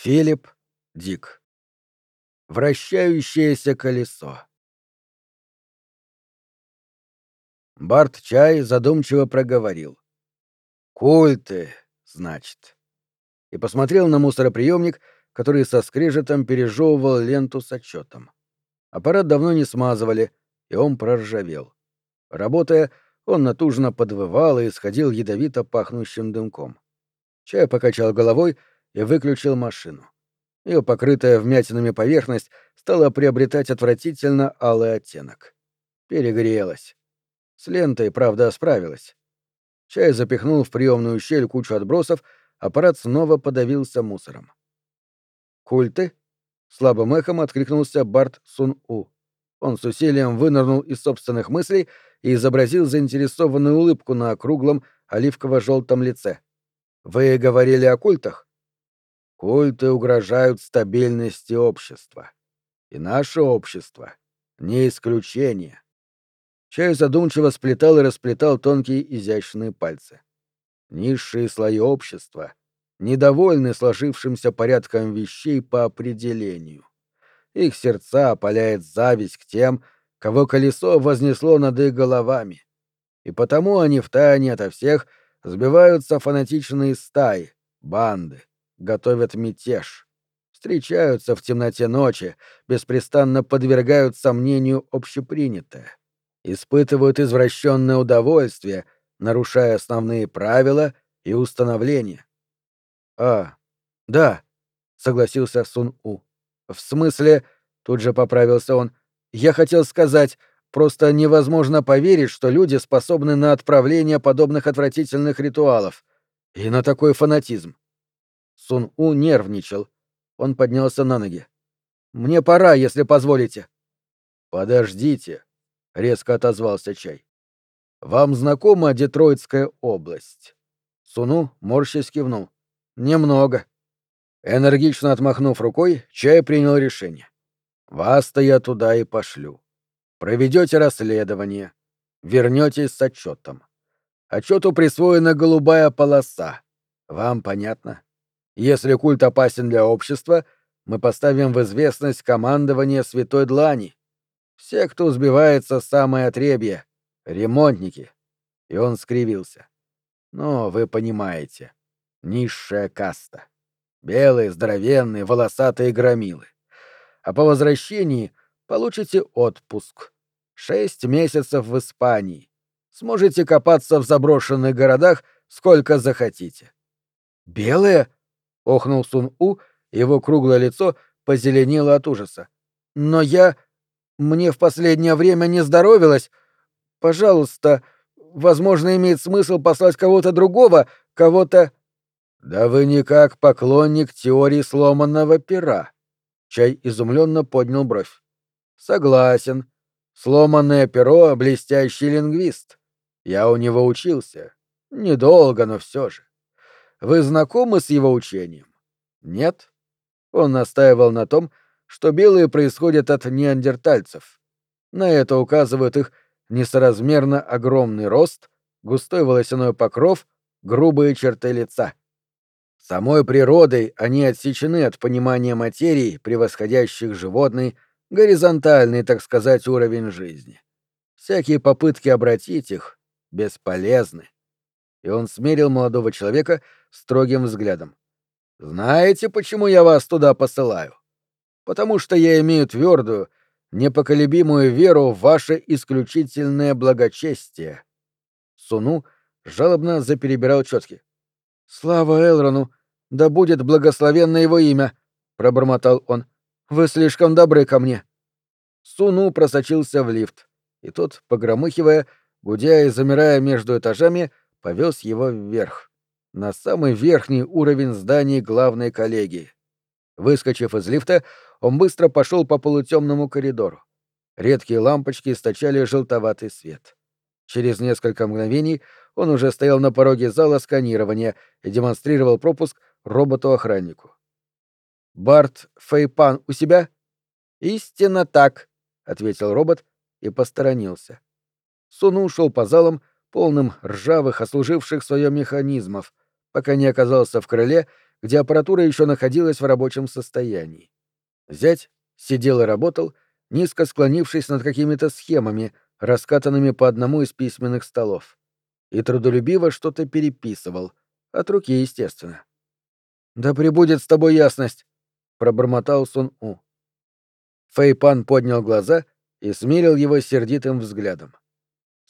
Филипп Дик. Вращающееся колесо. Барт Чай задумчиво проговорил. «Культы, значит». И посмотрел на мусороприемник, который со скрежетом пережевывал ленту с отчетом. Аппарат давно не смазывали, и он проржавел. Работая, он натужно подвывал и исходил ядовито пахнущим дымком. Чай покачал головой и выключил машину. Ее покрытая вмятинами поверхность стала приобретать отвратительно алый оттенок. Перегрелась. С лентой, правда, справилась. Чай запихнул в приемную щель кучу отбросов, аппарат снова подавился мусором. «Культы?» — слабым эхом откликнулся Барт Сун-У. Он с усилием вынырнул из собственных мыслей и изобразил заинтересованную улыбку на округлом оливково-желтом лице. «Вы говорили о культах?» Культы угрожают стабильности общества. И наше общество — не исключение. Чай задумчиво сплетал и расплетал тонкие изящные пальцы. Низшие слои общества недовольны сложившимся порядком вещей по определению. Их сердца опаляет зависть к тем, кого колесо вознесло над их головами. И потому они втайне ото всех сбиваются фанатичные стаи, банды, готовят мятеж, встречаются в темноте ночи, беспрестанно подвергают сомнению общепринятое, испытывают извращенное удовольствие, нарушая основные правила и установления. А, да, согласился Сун-У. В смысле, тут же поправился он, я хотел сказать, просто невозможно поверить, что люди способны на отправление подобных отвратительных ритуалов и на такой фанатизм. Сун-У нервничал. Он поднялся на ноги. «Мне пора, если позволите». «Подождите», — резко отозвался Чай. «Вам знакома Детройтская область?» Суну морщись кивнул. «Немного». Энергично отмахнув рукой, Чай принял решение. «Вас-то я туда и пошлю. Проведете расследование, вернетесь с отчетом. Отчету присвоена голубая полоса. Вам понятно?» Если культ опасен для общества, мы поставим в известность командование Святой Длани. Все, кто сбивается с самой отребья, ремонтники. И он скривился. Но вы понимаете, низшая каста. Белые, здоровенные, волосатые громилы. А по возвращении получите отпуск. Шесть месяцев в Испании. Сможете копаться в заброшенных городах сколько захотите. Белые? Охнул Сун-У, его круглое лицо позеленело от ужаса. Но я... Мне в последнее время не здоровилось. Пожалуйста, возможно, имеет смысл послать кого-то другого, кого-то... Да вы никак поклонник теории сломанного пера. Чай изумленно поднял бровь. Согласен. Сломанное перо — блестящий лингвист. Я у него учился. Недолго, но все же. Вы знакомы с его учением? Нет? Он настаивал на том, что белые происходят от неандертальцев. На это указывают их несоразмерно огромный рост, густой волосяной покров, грубые черты лица. Самой природой они отсечены от понимания материй, превосходящих животный, горизонтальный, так сказать, уровень жизни. Всякие попытки обратить их бесполезны и он смерил молодого человека строгим взглядом. «Знаете, почему я вас туда посылаю? Потому что я имею твердую, непоколебимую веру в ваше исключительное благочестие». Суну жалобно заперебирал четки. «Слава Элрону! Да будет благословенно его имя!» — пробормотал он. «Вы слишком добры ко мне!» Суну просочился в лифт, и тот, погромыхивая, гудя и замирая между этажами, повез его вверх, на самый верхний уровень зданий главной коллегии. Выскочив из лифта, он быстро пошел по полутемному коридору. Редкие лампочки источали желтоватый свет. Через несколько мгновений он уже стоял на пороге зала сканирования и демонстрировал пропуск роботу-охраннику. «Барт Фейпан у себя?» «Истинно так», — ответил робот и посторонился. Суну ушел по залам, полным ржавых, ослуживших свое механизмов, пока не оказался в крыле, где аппаратура еще находилась в рабочем состоянии. Зять сидел и работал, низко склонившись над какими-то схемами, раскатанными по одному из письменных столов. И трудолюбиво что-то переписывал. От руки, естественно. «Да прибудет с тобой ясность!» — пробормотал Сун У. Фэйпан поднял глаза и смирил его сердитым взглядом.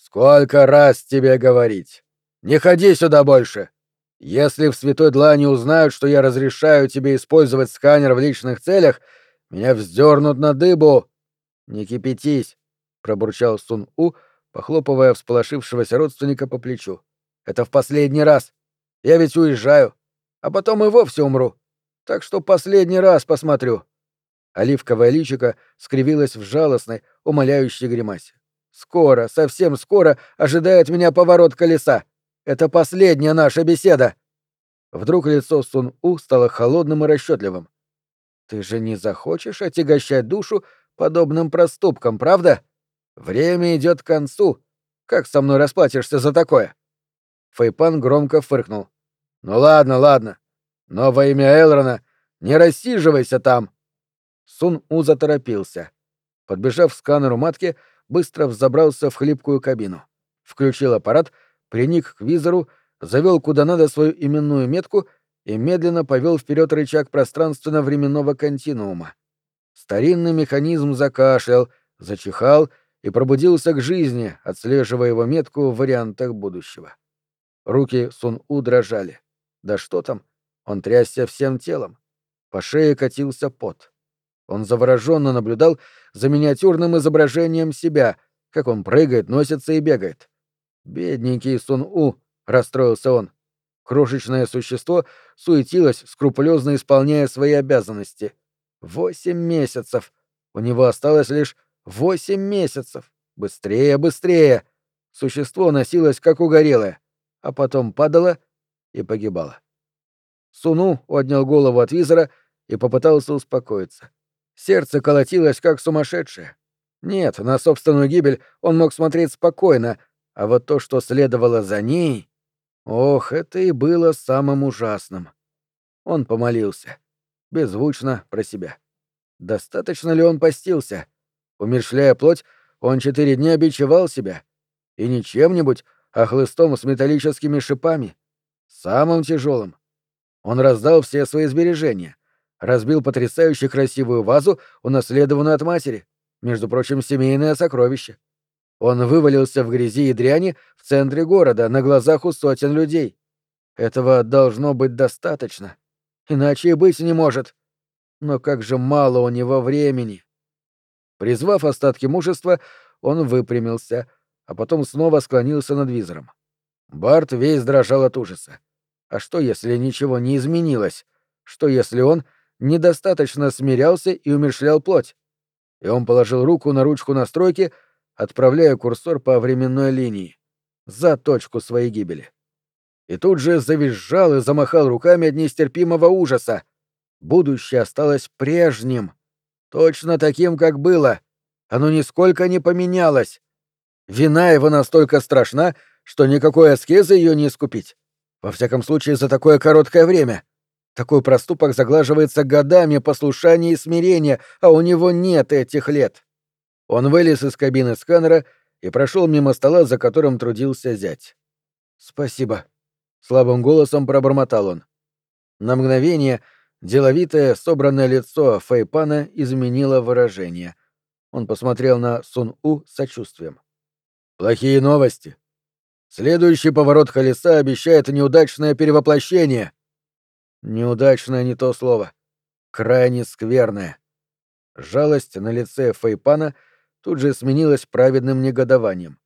«Сколько раз тебе говорить! Не ходи сюда больше! Если в Святой Длани узнают, что я разрешаю тебе использовать сканер в личных целях, меня вздернут на дыбу!» «Не кипятись!» — пробурчал Сун У, похлопывая всполошившегося родственника по плечу. «Это в последний раз! Я ведь уезжаю, а потом и вовсе умру, так что последний раз посмотрю!» Оливковое личико скривилось в жалостной, умоляющей гримасе. «Скоро, совсем скоро ожидает меня поворот колеса. Это последняя наша беседа!» Вдруг лицо Сун-У стало холодным и расчетливым. «Ты же не захочешь отягощать душу подобным проступком, правда? Время идет к концу. Как со мной расплатишься за такое?» Фэйпан громко фыркнул. «Ну ладно, ладно. Но во имя Элрона не рассиживайся там!» Сун-У заторопился. Подбежав к сканеру матки, быстро взобрался в хлипкую кабину. Включил аппарат, приник к визору, завел куда надо свою именную метку и медленно повел вперед рычаг пространственно-временного континуума. Старинный механизм закашлял, зачихал и пробудился к жизни, отслеживая его метку в вариантах будущего. Руки Сун-У дрожали. Да что там, он трясся всем телом. По шее катился пот. Он завороженно наблюдал за миниатюрным изображением себя, как он прыгает, носится и бегает. «Бедненький Сун-У», — расстроился он. Крошечное существо суетилось, скрупулезно исполняя свои обязанности. Восемь месяцев. У него осталось лишь восемь месяцев. Быстрее, быстрее. Существо носилось, как угорелое, а потом падало и погибало. Суну отнял голову от визора и попытался успокоиться. Сердце колотилось как сумасшедшее. Нет, на собственную гибель он мог смотреть спокойно, а вот то, что следовало за ней... Ох, это и было самым ужасным. Он помолился. Беззвучно про себя. Достаточно ли он постился? Умершляя плоть, он четыре дня бичевал себя. И не чем-нибудь, а хлыстом с металлическими шипами. Самым тяжелым. Он раздал все свои сбережения разбил потрясающе красивую вазу, унаследованную от матери, между прочим, семейное сокровище. Он вывалился в грязи и дряни в центре города, на глазах у сотен людей. Этого должно быть достаточно. Иначе и быть не может. Но как же мало у него времени. Призвав остатки мужества, он выпрямился, а потом снова склонился над визором. Барт весь дрожал от ужаса. А что, если ничего не изменилось? Что, если он недостаточно смирялся и умершлял плоть. И он положил руку на ручку настройки, отправляя курсор по временной линии, за точку своей гибели. И тут же завизжал и замахал руками от нестерпимого ужаса. Будущее осталось прежним, точно таким, как было. Оно нисколько не поменялось. Вина его настолько страшна, что никакой аскезы ее не искупить. Во всяком случае, за такое короткое время. Такой проступок заглаживается годами послушания и смирения, а у него нет этих лет. Он вылез из кабины сканера и прошел мимо стола, за которым трудился зять. «Спасибо», — слабым голосом пробормотал он. На мгновение деловитое, собранное лицо Фэйпана изменило выражение. Он посмотрел на Сун-У с сочувствием. «Плохие новости. Следующий поворот колеса обещает неудачное перевоплощение», Неудачное не то слово. Крайне скверное. Жалость на лице Фейпана тут же сменилась праведным негодованием.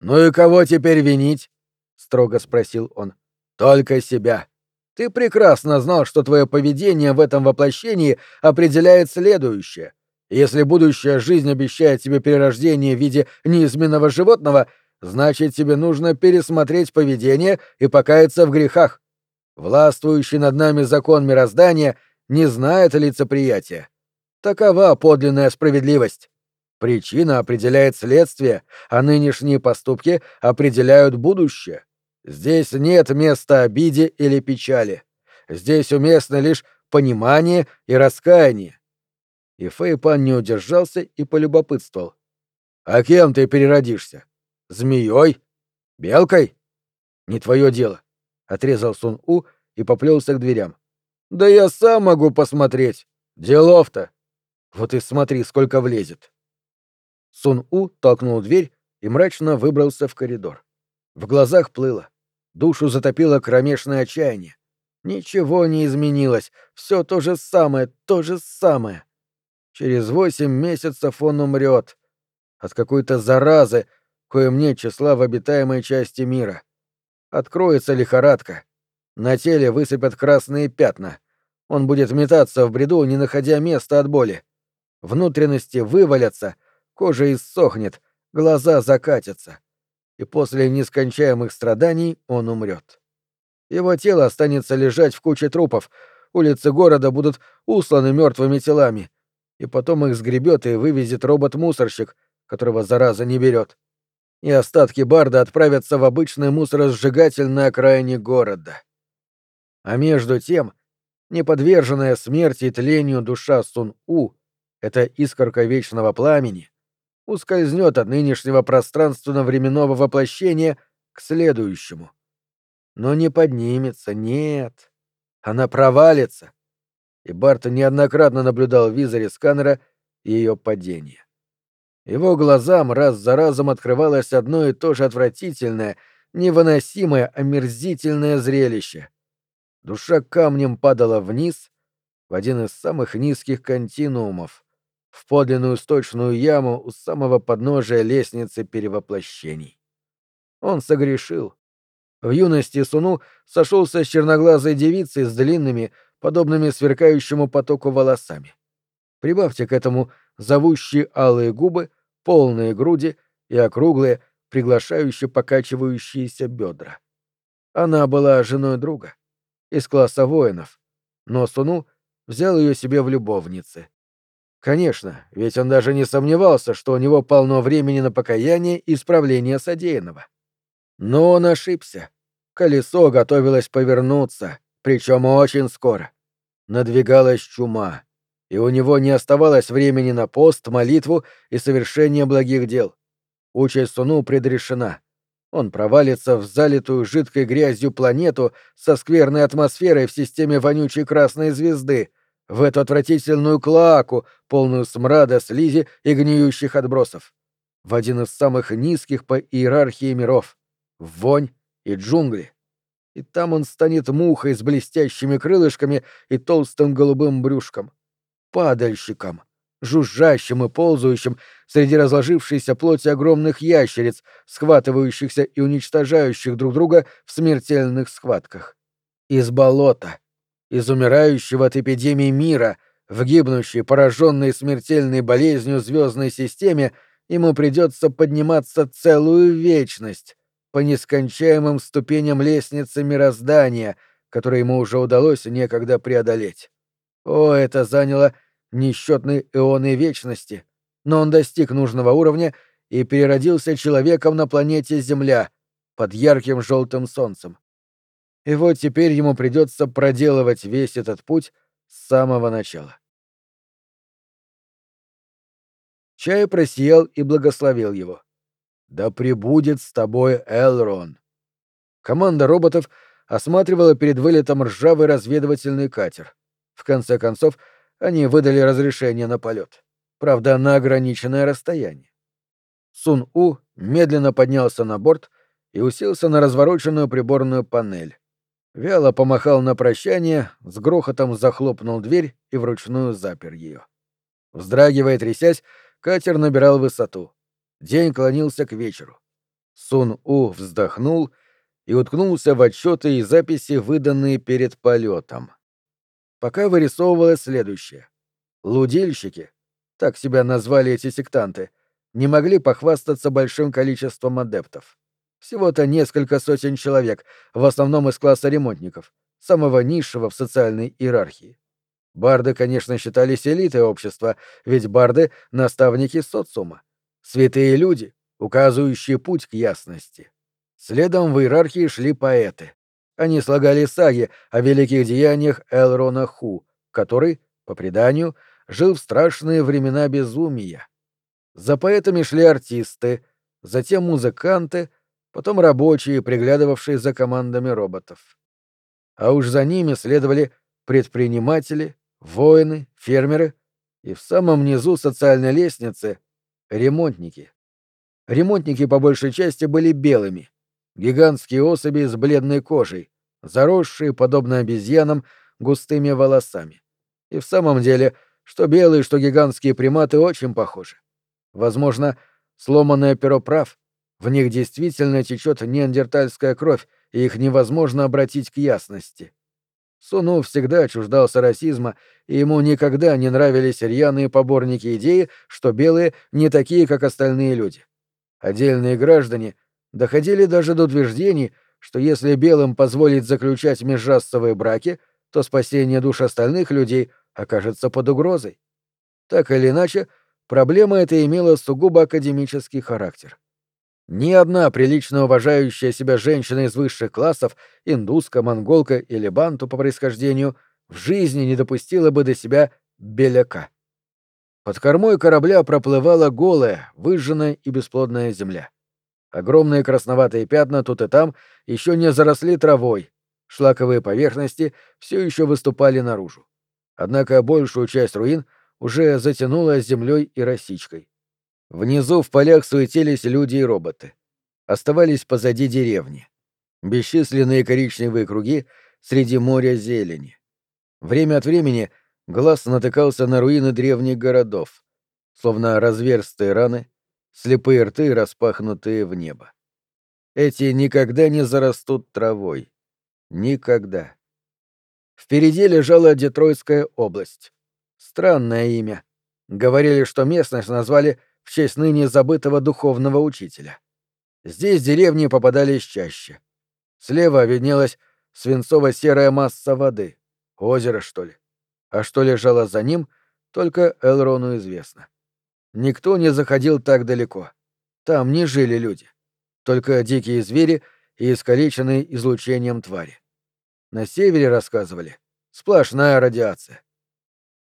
«Ну и кого теперь винить?» — строго спросил он. «Только себя. Ты прекрасно знал, что твое поведение в этом воплощении определяет следующее. Если будущая жизнь обещает тебе перерождение в виде неизменного животного, значит, тебе нужно пересмотреть поведение и покаяться в грехах. Властвующий над нами закон мироздания не знает лицеприятия. Такова подлинная справедливость. Причина определяет следствие, а нынешние поступки определяют будущее. Здесь нет места обиде или печали. Здесь уместно лишь понимание и раскаяние. И Фейпан не удержался и полюбопытствовал. «А кем ты переродишься? Змеей? Белкой?» «Не твое дело», — отрезал Сун У и поплелся к дверям. «Да я сам могу посмотреть. Делов-то. Вот и смотри, сколько влезет». Сун У толкнул дверь и мрачно выбрался в коридор. В глазах плыло. Душу затопило кромешное отчаяние. Ничего не изменилось, все то же самое, то же самое. Через восемь месяцев он умрет. От какой-то заразы, коим нет числа в обитаемой части мира. Откроется лихорадка. На теле высыпят красные пятна. Он будет метаться в бреду, не находя места от боли. Внутренности вывалятся, кожа иссохнет, глаза закатятся. И после нескончаемых страданий он умрет. Его тело останется лежать в куче трупов, улицы города будут усланы мертвыми телами, и потом их сгребет и вывезет робот-мусорщик, которого зараза не берет. И остатки Барда отправятся в обычный мусоросжигатель на окраине города. А между тем, неподверженная смерти и тлению душа Сун-У, эта искорка вечного пламени, ускользнет от нынешнего пространственно-временного воплощения к следующему но не поднимется, нет. Она провалится. И Барт неоднократно наблюдал в визоре сканера ее падение. Его глазам раз за разом открывалось одно и то же отвратительное, невыносимое, омерзительное зрелище. Душа камнем падала вниз, в один из самых низких континуумов, в подлинную сточную яму у самого подножия лестницы перевоплощений. Он согрешил, в юности Суну сошелся с черноглазой девицей с длинными, подобными сверкающему потоку волосами. Прибавьте к этому зовущие алые губы, полные груди и округлые, приглашающие покачивающиеся бедра. Она была женой друга, из класса воинов, но Суну взял ее себе в любовницы. Конечно, ведь он даже не сомневался, что у него полно времени на покаяние и исправление содеянного. Но он ошибся. Колесо готовилось повернуться, причем очень скоро. Надвигалась чума, и у него не оставалось времени на пост, молитву и совершение благих дел. Участь Суну предрешена. Он провалится в залитую жидкой грязью планету со скверной атмосферой в системе вонючей красной звезды, в эту отвратительную клаку, полную смрада, слизи и гниющих отбросов. В один из самых низких по иерархии миров. В вонь и джунгли. И там он станет мухой с блестящими крылышками и толстым голубым брюшком. Падальщиком, жужжащим и ползающим среди разложившейся плоти огромных ящериц, схватывающихся и уничтожающих друг друга в смертельных схватках. Из болота, из умирающего от эпидемии мира, в гибнущей, пораженной смертельной болезнью звездной системе, ему придется подниматься целую вечность, по нескончаемым ступеням лестницы мироздания, которые ему уже удалось некогда преодолеть. О, это заняло несчетные эоны вечности, но он достиг нужного уровня и переродился человеком на планете Земля под ярким желтым солнцем. И вот теперь ему придется проделывать весь этот путь с самого начала. Чай просиял и благословил его. Да пребудет с тобой Элрон. Команда роботов осматривала перед вылетом ржавый разведывательный катер. В конце концов, они выдали разрешение на полет. Правда, на ограниченное расстояние. Сун-У медленно поднялся на борт и уселся на развороченную приборную панель. Вяло помахал на прощание, с грохотом захлопнул дверь и вручную запер ее. Вздрагивая трясясь, катер набирал высоту. День клонился к вечеру. Сун-У вздохнул и уткнулся в отчеты и записи, выданные перед полетом. Пока вырисовывалось следующее. Лудильщики, так себя назвали эти сектанты, не могли похвастаться большим количеством адептов. Всего-то несколько сотен человек, в основном из класса ремонтников, самого низшего в социальной иерархии. Барды, конечно, считались элитой общества, ведь барды — наставники социума святые люди, указывающие путь к ясности. Следом в иерархии шли поэты. Они слагали саги о великих деяниях Элрона Ху, который, по преданию, жил в страшные времена безумия. За поэтами шли артисты, затем музыканты, потом рабочие, приглядывавшие за командами роботов. А уж за ними следовали предприниматели, воины, фермеры и в самом низу социальной лестницы — ремонтники. Ремонтники по большей части были белыми, гигантские особи с бледной кожей, заросшие, подобно обезьянам, густыми волосами. И в самом деле, что белые, что гигантские приматы очень похожи. Возможно, сломанное перо прав, в них действительно течет неандертальская кровь, и их невозможно обратить к ясности. Суну всегда чуждался расизма, и ему никогда не нравились рьяные поборники идеи, что белые не такие, как остальные люди. Отдельные граждане доходили даже до утверждений, что если белым позволить заключать межрасовые браки, то спасение душ остальных людей окажется под угрозой. Так или иначе, проблема эта имела сугубо академический характер. Ни одна прилично уважающая себя женщина из высших классов, индуска, монголка или банту по происхождению, в жизни не допустила бы до себя беляка. Под кормой корабля проплывала голая, выжженная и бесплодная земля. Огромные красноватые пятна тут и там еще не заросли травой, шлаковые поверхности все еще выступали наружу. Однако большую часть руин уже затянуло землей и росичкой. Внизу в полях суетились люди и роботы. Оставались позади деревни. Бесчисленные коричневые круги среди моря зелени. Время от времени глаз натыкался на руины древних городов, словно разверстые раны, слепые рты, распахнутые в небо. Эти никогда не зарастут травой. Никогда. Впереди лежала Детройтская область. Странное имя. Говорили, что местность назвали в честь ныне забытого духовного учителя. Здесь деревни попадались чаще. Слева виднелась свинцово-серая масса воды. Озеро, что ли? А что лежало за ним, только Элрону известно. Никто не заходил так далеко. Там не жили люди. Только дикие звери и искалеченные излучением твари. На севере, рассказывали, сплошная радиация.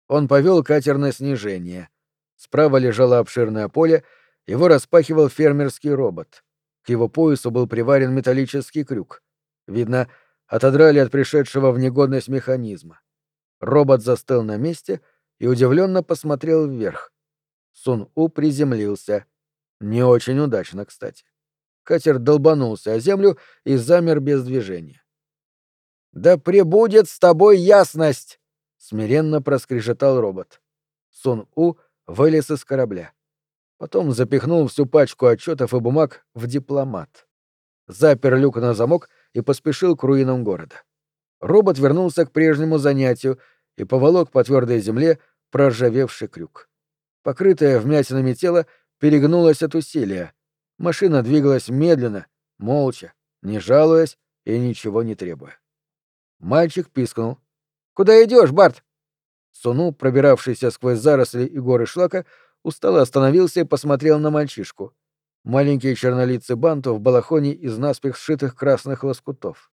Он повел катер на снижение. Справа лежало обширное поле, его распахивал фермерский робот. К его поясу был приварен металлический крюк. Видно, отодрали от пришедшего в негодность механизма. Робот застыл на месте и удивленно посмотрел вверх. Сун-У приземлился. Не очень удачно, кстати. Катер долбанулся о землю и замер без движения. «Да пребудет с тобой ясность!» — смиренно проскрежетал робот. Сун-У вылез из корабля. Потом запихнул всю пачку отчетов и бумаг в дипломат. Запер люк на замок и поспешил к руинам города. Робот вернулся к прежнему занятию и поволок по твердой земле проржавевший крюк. Покрытое вмятинами тело перегнулось от усилия. Машина двигалась медленно, молча, не жалуясь и ничего не требуя. Мальчик пискнул. «Куда идешь, Барт?» Суну, пробиравшийся сквозь заросли и горы шлака, устало остановился и посмотрел на мальчишку. Маленький чернолицый банту в балахоне из наспех сшитых красных лоскутов.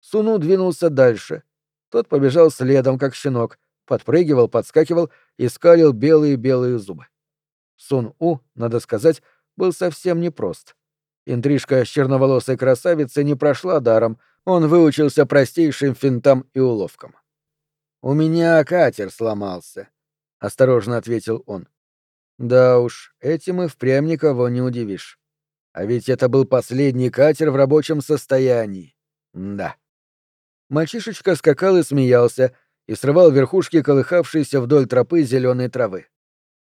Суну двинулся дальше. Тот побежал следом, как щенок, подпрыгивал, подскакивал и скалил белые-белые зубы. Сун-У, надо сказать, был совсем непрост. Интрижка с черноволосой красавицей не прошла даром, он выучился простейшим финтам и уловкам. «У меня катер сломался», — осторожно ответил он. «Да уж, этим и впрямь никого не удивишь. А ведь это был последний катер в рабочем состоянии. Да». Мальчишечка скакал и смеялся, и срывал верхушки колыхавшейся вдоль тропы зеленой травы.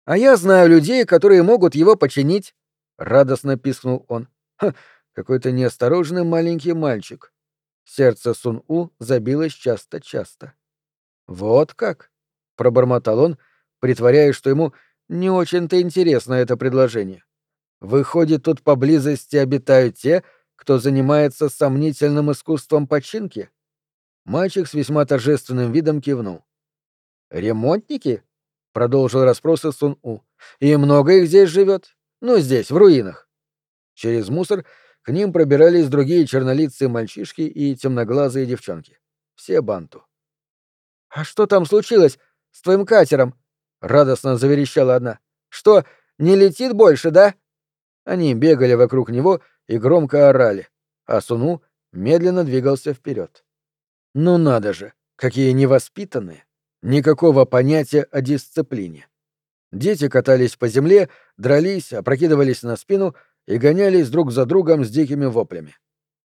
«А я знаю людей, которые могут его починить», — радостно пискнул он. «Ха, какой-то неосторожный маленький мальчик». Сердце Сун-У забилось часто-часто. «Вот как?» — пробормотал он, притворяясь, что ему не очень-то интересно это предложение. «Выходит, тут поблизости обитают те, кто занимается сомнительным искусством починки?» Мальчик с весьма торжественным видом кивнул. «Ремонтники?» — продолжил расспросы Сун-У. «И много их здесь живет? Ну, здесь, в руинах». Через мусор К ним пробирались другие чернолицые мальчишки и темноглазые девчонки. Все банту. «А что там случилось с твоим катером?» — радостно заверещала одна. «Что, не летит больше, да?» Они бегали вокруг него и громко орали, а Суну медленно двигался вперед. Ну надо же, какие невоспитанные! Никакого понятия о дисциплине. Дети катались по земле, дрались, опрокидывались на спину и гонялись друг за другом с дикими воплями.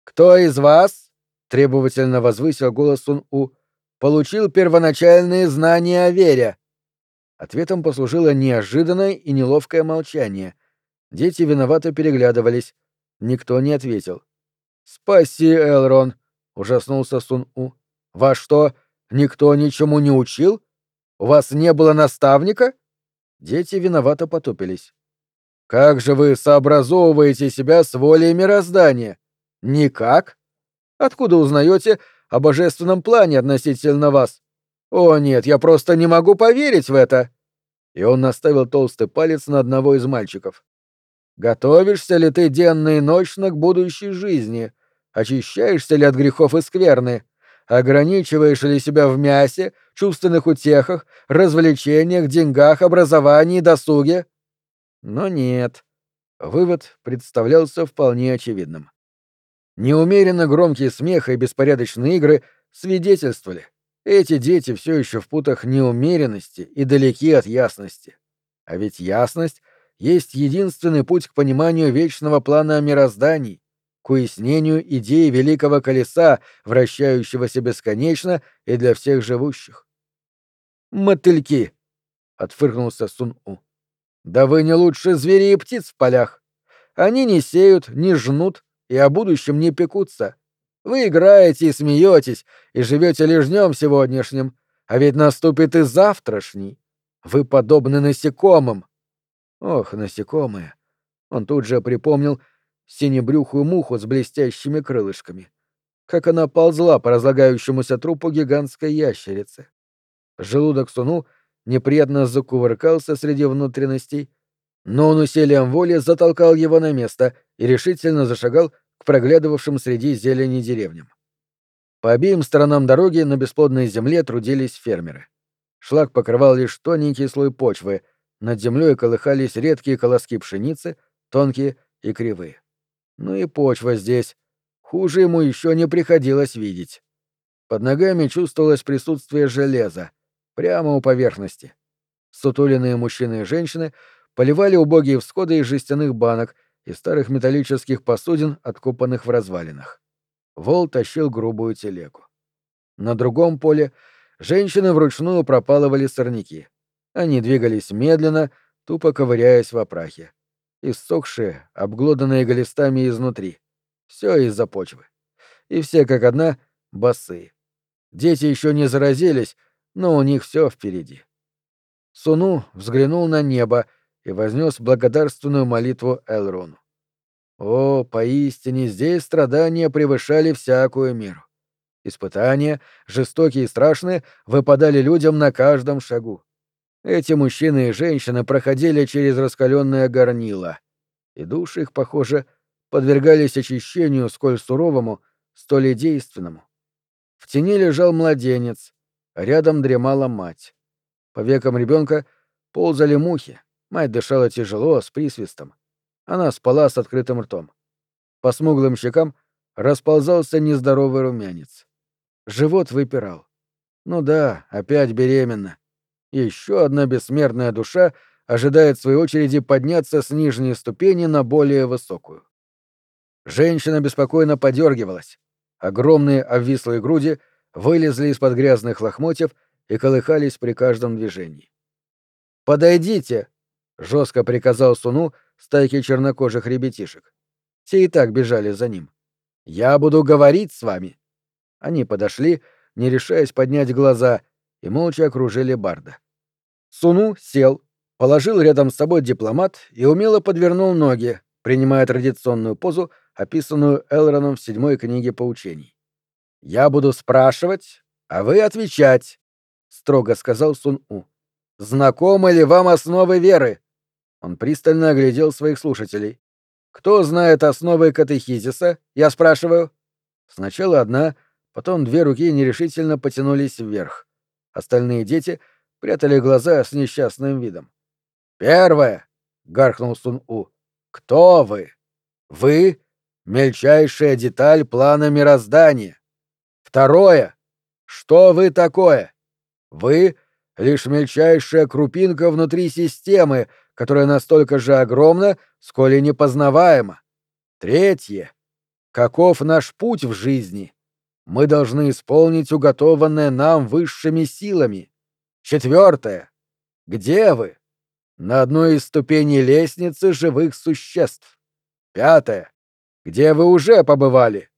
«Кто из вас?» — требовательно возвысил голос Сун-У. «Получил первоначальные знания о вере». Ответом послужило неожиданное и неловкое молчание. Дети виновато переглядывались. Никто не ответил. «Спаси, Элрон!» — ужаснулся Сун-У. «Вас что, никто ничему не учил? У вас не было наставника?» Дети виновато потупились. «Как же вы сообразовываете себя с волей мироздания? Никак? Откуда узнаете о божественном плане относительно вас? О нет, я просто не могу поверить в это!» И он наставил толстый палец на одного из мальчиков. «Готовишься ли ты денно и ночно к будущей жизни? Очищаешься ли от грехов и скверны? Ограничиваешь ли себя в мясе, чувственных утехах, развлечениях, деньгах, образовании, досуге? Но нет. Вывод представлялся вполне очевидным. Неумеренно громкий смех и беспорядочные игры свидетельствовали. Эти дети все еще в путах неумеренности и далеки от ясности. А ведь ясность есть единственный путь к пониманию вечного плана мирозданий, к уяснению идеи великого колеса, вращающегося бесконечно и для всех живущих. «Мотыльки!» — отфыркнулся Сун-У. «Да вы не лучше зверей и птиц в полях. Они не сеют, не жнут и о будущем не пекутся. Вы играете и смеетесь, и живете лишь днем сегодняшним, а ведь наступит и завтрашний. Вы подобны насекомым». Ох, насекомые! Он тут же припомнил синебрюхую муху с блестящими крылышками. Как она ползла по разлагающемуся трупу гигантской ящерицы. Желудок Суну неприятно закувыркался среди внутренностей, но он усилием воли затолкал его на место и решительно зашагал к проглядывавшим среди зелени деревням. По обеим сторонам дороги на бесплодной земле трудились фермеры. Шлак покрывал лишь тоненький слой почвы, над землей колыхались редкие колоски пшеницы, тонкие и кривые. Ну и почва здесь. Хуже ему еще не приходилось видеть. Под ногами чувствовалось присутствие железа, прямо у поверхности. Сутуленные мужчины и женщины поливали убогие всходы из жестяных банок и старых металлических посудин, откопанных в развалинах. Вол тащил грубую телегу. На другом поле женщины вручную пропалывали сорняки. Они двигались медленно, тупо ковыряясь в опрахе иссохшие, обглоданные глистами изнутри. Все из-за почвы. И все как одна босые. Дети еще не заразились, но у них все впереди. Суну взглянул на небо и вознес благодарственную молитву Элрону. О, поистине здесь страдания превышали всякую меру. Испытания, жестокие и страшные, выпадали людям на каждом шагу. Эти мужчины и женщины проходили через раскаленное горнило, и души их, похоже, подвергались очищению сколь суровому, столь и действенному. В тени лежал младенец, рядом дремала мать. По векам ребенка ползали мухи, мать дышала тяжело, с присвистом. Она спала с открытым ртом. По смуглым щекам расползался нездоровый румянец. Живот выпирал. Ну да, опять беременна еще одна бессмертная душа ожидает в своей очереди подняться с нижней ступени на более высокую. Женщина беспокойно подергивалась. Огромные обвислые груди вылезли из-под грязных лохмотьев и колыхались при каждом движении. «Подойдите!» — жестко приказал Суну стайке чернокожих ребятишек. Те и так бежали за ним. «Я буду говорить с вами!» Они подошли, не решаясь поднять глаза, и молча окружили Барда. Суну сел, положил рядом с собой дипломат и умело подвернул ноги, принимая традиционную позу, описанную Элроном в седьмой книге поучений. «Я буду спрашивать, а вы отвечать», — строго сказал Сун-У. «Знакомы ли вам основы веры?» Он пристально оглядел своих слушателей. Кто знает основы катехизиса? Я спрашиваю. Сначала одна, потом две руки нерешительно потянулись вверх. Остальные дети прятали глаза с несчастным видом. «Первое!» — гаркнул Сун-У. «Кто вы? Вы — мельчайшая деталь плана мироздания. Второе! Что вы такое? Вы — лишь мельчайшая крупинка внутри системы, которая настолько же огромна, сколь и непознаваема. Третье. Каков наш путь в жизни? Мы должны исполнить уготованное нам высшими силами. Четвертое. Где вы? На одной из ступеней лестницы живых существ. Пятое. Где вы уже побывали?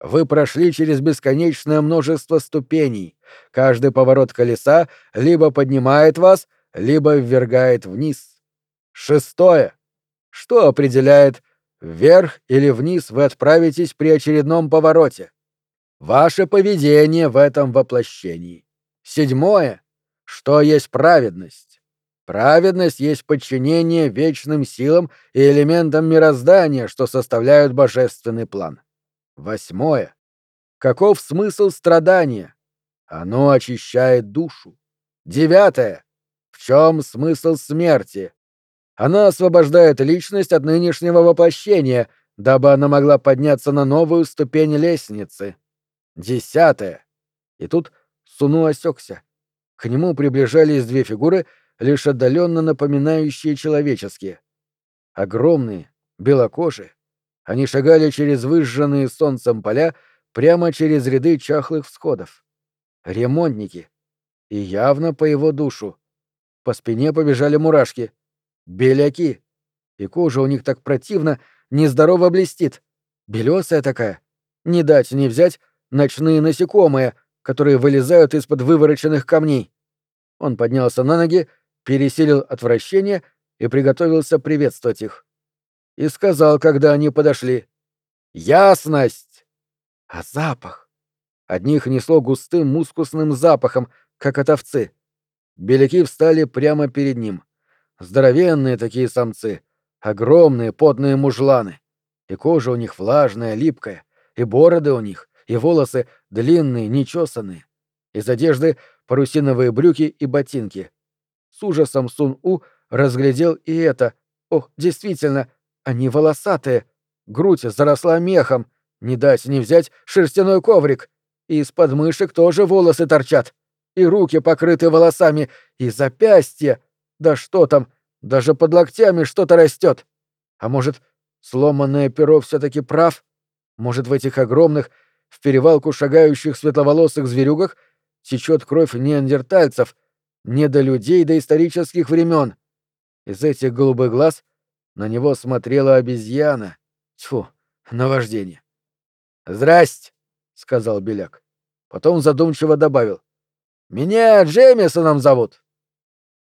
Вы прошли через бесконечное множество ступеней. Каждый поворот колеса либо поднимает вас, либо ввергает вниз. Шестое. Что определяет, вверх или вниз вы отправитесь при очередном повороте? Ваше поведение в этом воплощении. Седьмое. Что есть праведность? Праведность есть подчинение вечным силам и элементам мироздания, что составляют божественный план. Восьмое. Каков смысл страдания? Оно очищает душу. Девятое. В чем смысл смерти? Она освобождает личность от нынешнего воплощения, дабы она могла подняться на новую ступень лестницы. Десятое. И тут Суну осекся. К нему приближались две фигуры, лишь отдаленно напоминающие человеческие. Огромные, белокожие. Они шагали через выжженные солнцем поля прямо через ряды чахлых всходов. Ремонтники. И явно по его душу. По спине побежали мурашки. Беляки. И кожа у них так противно, нездорово блестит. Белесая такая. Не дать не взять ночные насекомые, которые вылезают из-под вывороченных камней. Он поднялся на ноги, пересилил отвращение и приготовился приветствовать их. И сказал, когда они подошли. «Ясность!» А запах? Одних несло густым мускусным запахом, как от овцы. Беляки встали прямо перед ним. Здоровенные такие самцы, огромные потные мужланы. И кожа у них влажная, липкая, и бороды у них, и волосы длинные, нечесанные. Из одежды парусиновые брюки и ботинки. С ужасом Сун-У разглядел и это. Ох, действительно, они волосатые. Грудь заросла мехом. Не дать не взять шерстяной коврик. И из подмышек тоже волосы торчат. И руки покрыты волосами, и запястья. Да что там, даже под локтями что-то растет. А может, сломанное перо все-таки прав? Может, в этих огромных, в перевалку шагающих светловолосых зверюгах течет кровь неандертальцев, не до людей до исторических времен. Из этих голубых глаз на него смотрела обезьяна. Тьфу, наваждение. «Здрасте», — сказал Беляк. Потом задумчиво добавил. «Меня Джеймисоном зовут».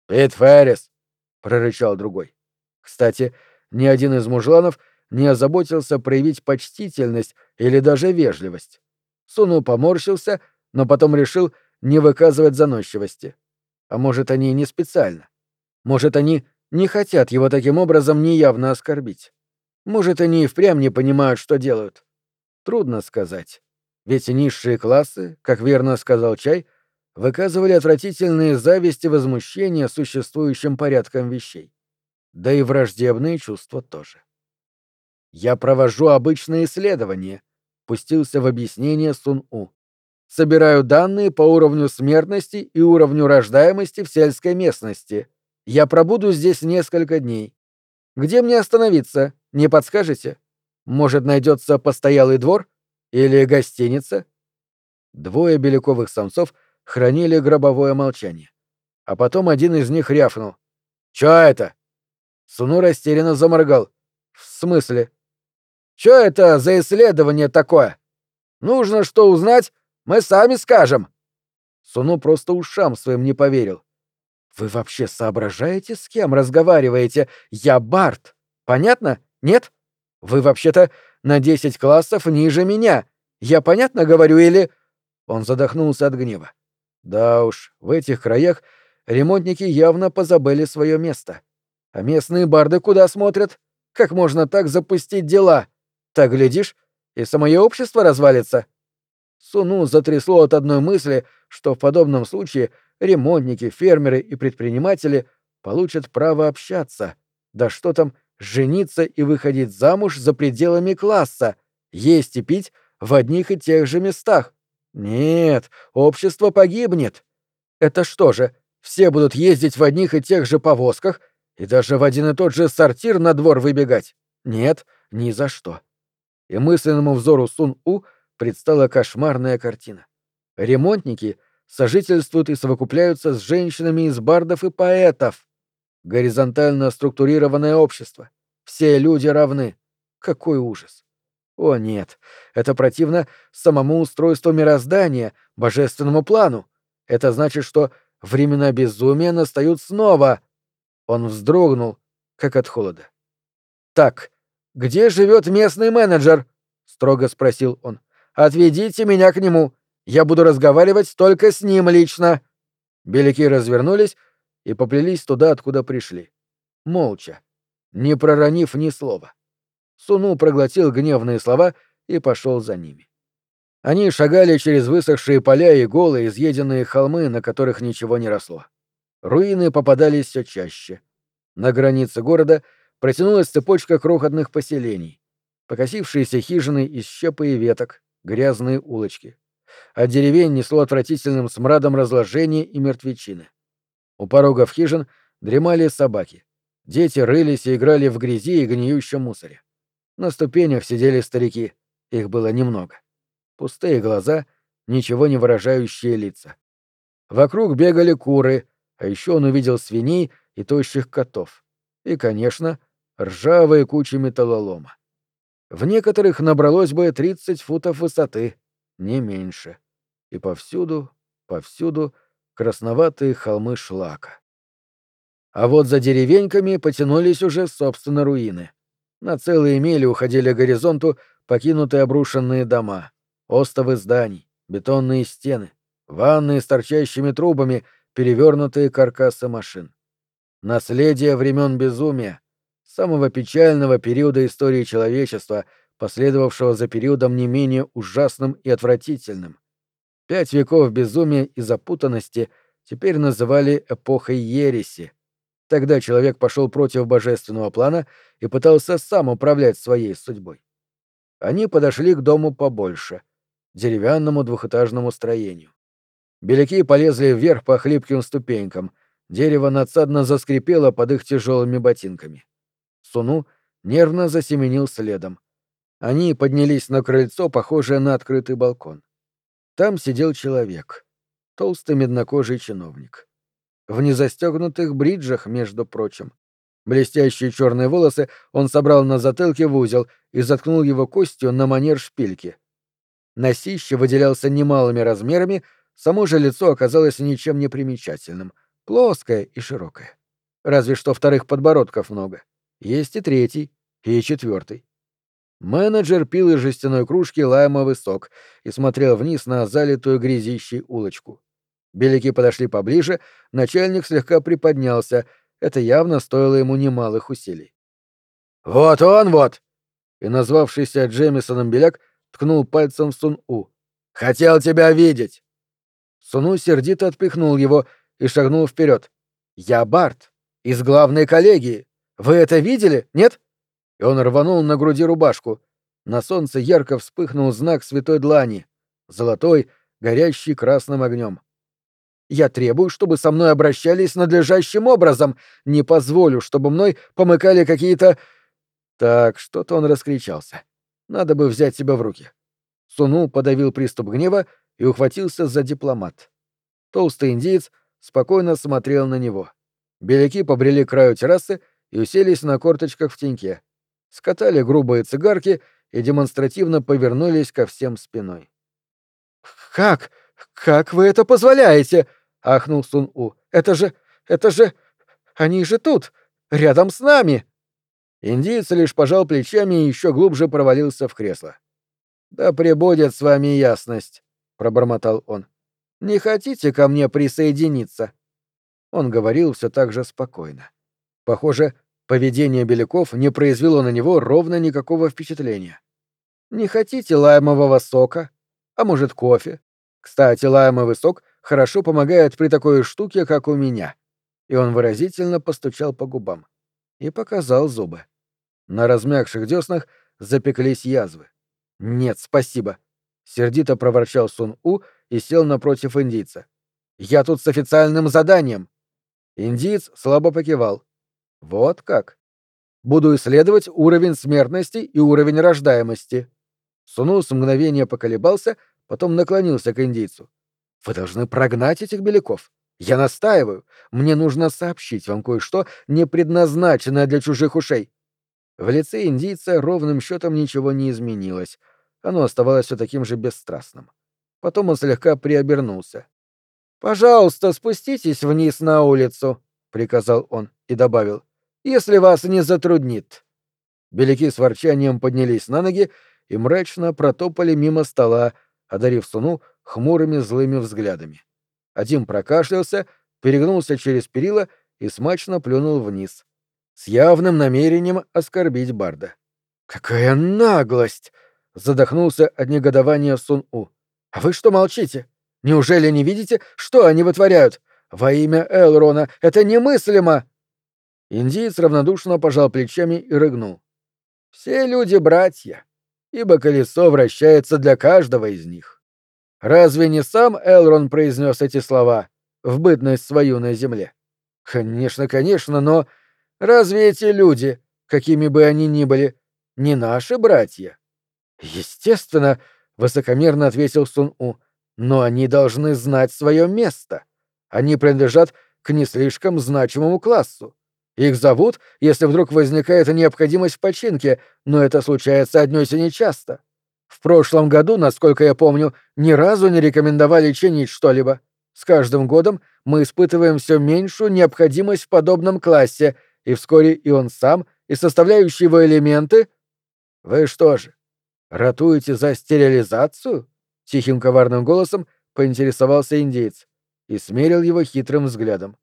«Пит Феррис», — прорычал другой. Кстати, ни один из мужланов не озаботился проявить почтительность или даже вежливость. Суну поморщился, но потом решил не выказывать заносчивости. А может, они не специально. Может, они не хотят его таким образом неявно оскорбить. Может, они и впрямь не понимают, что делают. Трудно сказать. Ведь низшие классы, как верно сказал Чай, — выказывали отвратительные зависть и возмущение существующим порядком вещей. Да и враждебные чувства тоже. «Я провожу обычные исследования», — пустился в объяснение Сун-У. «Собираю данные по уровню смертности и уровню рождаемости в сельской местности. Я пробуду здесь несколько дней. Где мне остановиться, не подскажете? Может, найдется постоялый двор? Или гостиница?» Двое беляковых самцов — хранили гробовое молчание. А потом один из них рявкнул. «Чё это?» Суну растерянно заморгал. «В смысле?» «Чё это за исследование такое? Нужно что узнать, мы сами скажем». Суну просто ушам своим не поверил. «Вы вообще соображаете, с кем разговариваете? Я Барт. Понятно? Нет? Вы вообще-то на десять классов ниже меня. Я понятно говорю или...» Он задохнулся от гнева. Да уж, в этих краях ремонтники явно позабыли свое место. А местные барды куда смотрят? Как можно так запустить дела? Так, глядишь, и самое общество развалится. Суну затрясло от одной мысли, что в подобном случае ремонтники, фермеры и предприниматели получат право общаться. Да что там, жениться и выходить замуж за пределами класса, есть и пить в одних и тех же местах. Нет, общество погибнет. Это что же, все будут ездить в одних и тех же повозках и даже в один и тот же сортир на двор выбегать? Нет, ни за что. И мысленному взору Сун-У предстала кошмарная картина. Ремонтники сожительствуют и совокупляются с женщинами из бардов и поэтов. Горизонтально структурированное общество. Все люди равны. Какой ужас. О нет, это противно самому устройству мироздания, божественному плану. Это значит, что времена безумия настают снова. Он вздрогнул, как от холода. Так, где живет местный менеджер? строго спросил он. Отведите меня к нему. Я буду разговаривать только с ним лично. Беляки развернулись и поплелись туда, откуда пришли. Молча, не проронив ни слова. Суну проглотил гневные слова и пошел за ними. Они шагали через высохшие поля и голые, изъеденные холмы, на которых ничего не росло. Руины попадались все чаще. На границе города протянулась цепочка крохотных поселений. Покосившиеся хижины из щепы и веток, грязные улочки. От деревень несло отвратительным смрадом разложения и мертвечины. У порогов хижин дремали собаки. Дети рылись и играли в грязи и гниющем мусоре. На ступенях сидели старики, их было немного. Пустые глаза, ничего не выражающие лица. Вокруг бегали куры, а еще он увидел свиней и тощих котов. И, конечно, ржавые кучи металлолома. В некоторых набралось бы 30 футов высоты, не меньше. И повсюду, повсюду красноватые холмы шлака. А вот за деревеньками потянулись уже, собственно, руины. На целые мили уходили к горизонту покинутые обрушенные дома, остовы зданий, бетонные стены, ванны с торчащими трубами, перевернутые каркасы машин. Наследие времен безумия, самого печального периода истории человечества, последовавшего за периодом не менее ужасным и отвратительным. Пять веков безумия и запутанности теперь называли эпохой ереси. Тогда человек пошел против божественного плана и пытался сам управлять своей судьбой. Они подошли к дому побольше, деревянному двухэтажному строению. Беляки полезли вверх по хлипким ступенькам, дерево надсадно заскрипело под их тяжелыми ботинками. Суну нервно засеменил следом. Они поднялись на крыльцо, похожее на открытый балкон. Там сидел человек, толстый меднокожий чиновник в незастегнутых бриджах, между прочим. Блестящие черные волосы он собрал на затылке в узел и заткнул его костью на манер шпильки. Носище выделялся немалыми размерами, само же лицо оказалось ничем не примечательным, плоское и широкое. Разве что вторых подбородков много. Есть и третий, и четвертый. Менеджер пил из жестяной кружки лаймовый сок и смотрел вниз на залитую грязищей улочку. Беляки подошли поближе, начальник слегка приподнялся, это явно стоило ему немалых усилий. «Вот он вот!» И назвавшийся Джемисоном Беляк ткнул пальцем в Сун-У. «Хотел тебя видеть!» Суну сердито отпихнул его и шагнул вперед. «Я Барт, из главной коллегии. Вы это видели, нет?» И он рванул на груди рубашку. На солнце ярко вспыхнул знак святой длани, золотой, горящий красным огнем. Я требую, чтобы со мной обращались надлежащим образом. Не позволю, чтобы мной помыкали какие-то... Так, что-то он раскричался. Надо бы взять себя в руки. Суну подавил приступ гнева и ухватился за дипломат. Толстый индиец спокойно смотрел на него. Беляки побрели краю террасы и уселись на корточках в теньке. Скатали грубые цигарки и демонстративно повернулись ко всем спиной. «Как? Как вы это позволяете?» — ахнул Сун-У. «Это же... это же... они же тут! Рядом с нами!» Индиец лишь пожал плечами и еще глубже провалился в кресло. «Да пребудет с вами ясность», — пробормотал он. «Не хотите ко мне присоединиться?» Он говорил все так же спокойно. Похоже, Поведение беляков не произвело на него ровно никакого впечатления. «Не хотите лаймового сока? А может, кофе? Кстати, лаймовый сок хорошо помогает при такой штуке, как у меня». И он выразительно постучал по губам. И показал зубы. На размягших деснах запеклись язвы. «Нет, спасибо», — сердито проворчал Сун У и сел напротив индийца. «Я тут с официальным заданием». Индиец слабо покивал. Вот как. Буду исследовать уровень смертности и уровень рождаемости. Суну с мгновения поколебался, потом наклонился к индийцу. Вы должны прогнать этих беляков. Я настаиваю. Мне нужно сообщить вам кое-что, не предназначенное для чужих ушей. В лице индийца ровным счетом ничего не изменилось. Оно оставалось все таким же бесстрастным. Потом он слегка приобернулся. «Пожалуйста, спуститесь вниз на улицу», — приказал он и добавил если вас не затруднит». Беляки с ворчанием поднялись на ноги и мрачно протопали мимо стола, одарив Суну хмурыми злыми взглядами. Один прокашлялся, перегнулся через перила и смачно плюнул вниз. С явным намерением оскорбить Барда. «Какая наглость!» — задохнулся от негодования Сун-У. «А вы что молчите? Неужели не видите, что они вытворяют? Во имя Элрона это немыслимо!» Индиец равнодушно пожал плечами и рыгнул. «Все люди — братья, ибо колесо вращается для каждого из них. Разве не сам Элрон произнес эти слова в бытность свою на земле? Конечно, конечно, но разве эти люди, какими бы они ни были, не наши братья? Естественно, высокомерно ответил Сун-У, но они должны знать свое место. Они принадлежат к не слишком значимому классу. Их зовут, если вдруг возникает необходимость в починке, но это случается отнюдь и не часто. В прошлом году, насколько я помню, ни разу не рекомендовали чинить что-либо. С каждым годом мы испытываем все меньшую необходимость в подобном классе, и вскоре и он сам, и составляющие его элементы... Вы что же, ратуете за стерилизацию? Тихим коварным голосом поинтересовался индейец и смерил его хитрым взглядом.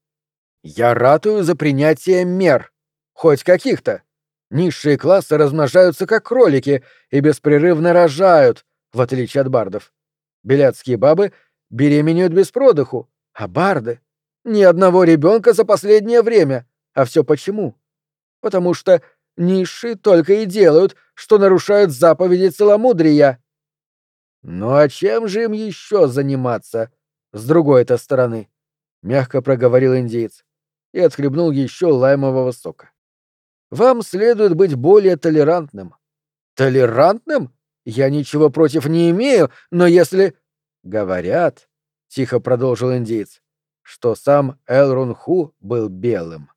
Я ратую за принятие мер. Хоть каких-то. Низшие классы размножаются как кролики и беспрерывно рожают, в отличие от бардов. Белядские бабы беременеют без продыху, а барды — ни одного ребенка за последнее время. А все почему? Потому что низшие только и делают, что нарушают заповеди целомудрия. Ну а чем же им еще заниматься? С другой-то стороны, — мягко проговорил индейец и отхлебнул еще лаймового сока. Вам следует быть более толерантным. Толерантным? Я ничего против не имею, но если... Говорят, — тихо продолжил индейец, — что сам Элрон Ху был белым.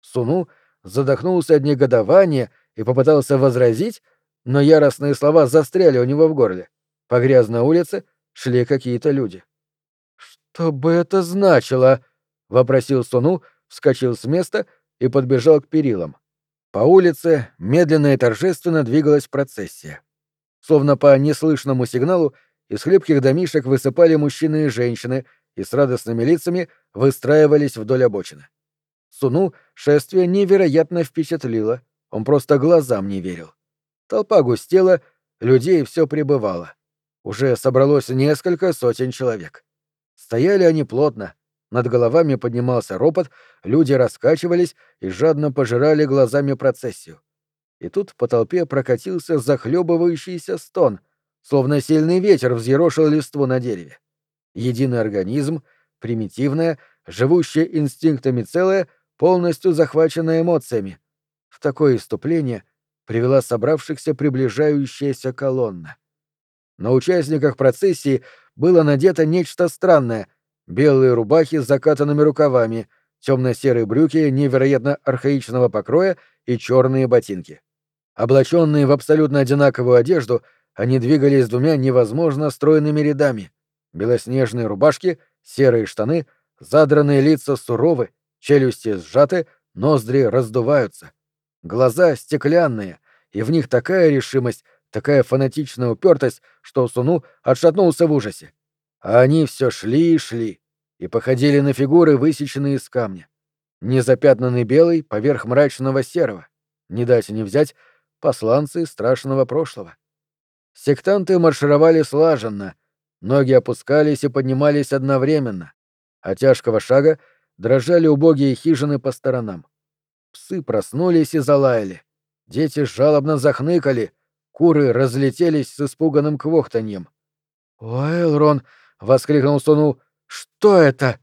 Суну задохнулся от негодования и попытался возразить, но яростные слова застряли у него в горле. По грязной улице шли какие-то люди. «Что бы это значило?» — вопросил Суну, вскочил с места и подбежал к перилам. По улице медленно и торжественно двигалась процессия. Словно по неслышному сигналу из хлипких домишек высыпали мужчины и женщины и с радостными лицами выстраивались вдоль обочины. Суну шествие невероятно впечатлило, он просто глазам не верил. Толпа густела, людей все прибывало. Уже собралось несколько сотен человек. Стояли они плотно, над головами поднимался ропот, люди раскачивались и жадно пожирали глазами процессию. И тут по толпе прокатился захлебывающийся стон, словно сильный ветер взъерошил листву на дереве. Единый организм, примитивное, живущее инстинктами целое, полностью захваченное эмоциями. В такое иступление привела собравшихся приближающаяся колонна. На участниках процессии было надето нечто странное — белые рубахи с закатанными рукавами, темно-серые брюки невероятно архаичного покроя и черные ботинки. Облаченные в абсолютно одинаковую одежду, они двигались двумя невозможно стройными рядами. Белоснежные рубашки, серые штаны, задранные лица суровы, челюсти сжаты, ноздри раздуваются. Глаза стеклянные, и в них такая решимость, такая фанатичная упертость, что Суну отшатнулся в ужасе. А они все шли и шли, и походили на фигуры, высеченные из камня. Незапятнанный белый поверх мрачного серого. Не дать и не взять посланцы страшного прошлого. Сектанты маршировали слаженно, ноги опускались и поднимались одновременно. От тяжкого шага дрожали убогие хижины по сторонам. Псы проснулись и залаяли. Дети жалобно захныкали, куры разлетелись с испуганным квохтаньем. «О, Элрон!» — воскликнул Суну. «Что это?»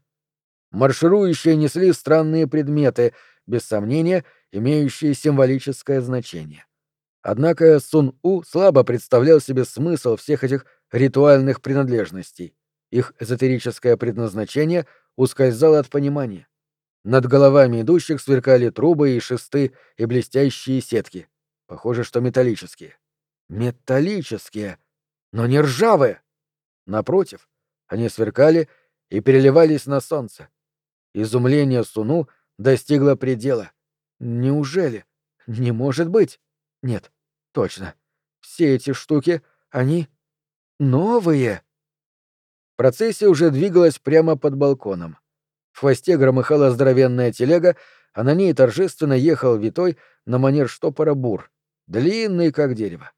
Марширующие несли странные предметы, без сомнения, имеющие символическое значение. Однако Сун-У слабо представлял себе смысл всех этих ритуальных принадлежностей. Их эзотерическое предназначение ускользало от понимания. Над головами идущих сверкали трубы и шесты и блестящие сетки. Похоже, что металлические. Металлические, но не ржавые. Напротив, они сверкали и переливались на солнце. Изумление Суну достигло предела. Неужели? Не может быть. Нет, точно. Все эти штуки, они новые. Процессия уже двигалась прямо под балконом. В хвосте громыхала здоровенная телега, а на ней торжественно ехал витой на манер штопора бур, длинный как дерево.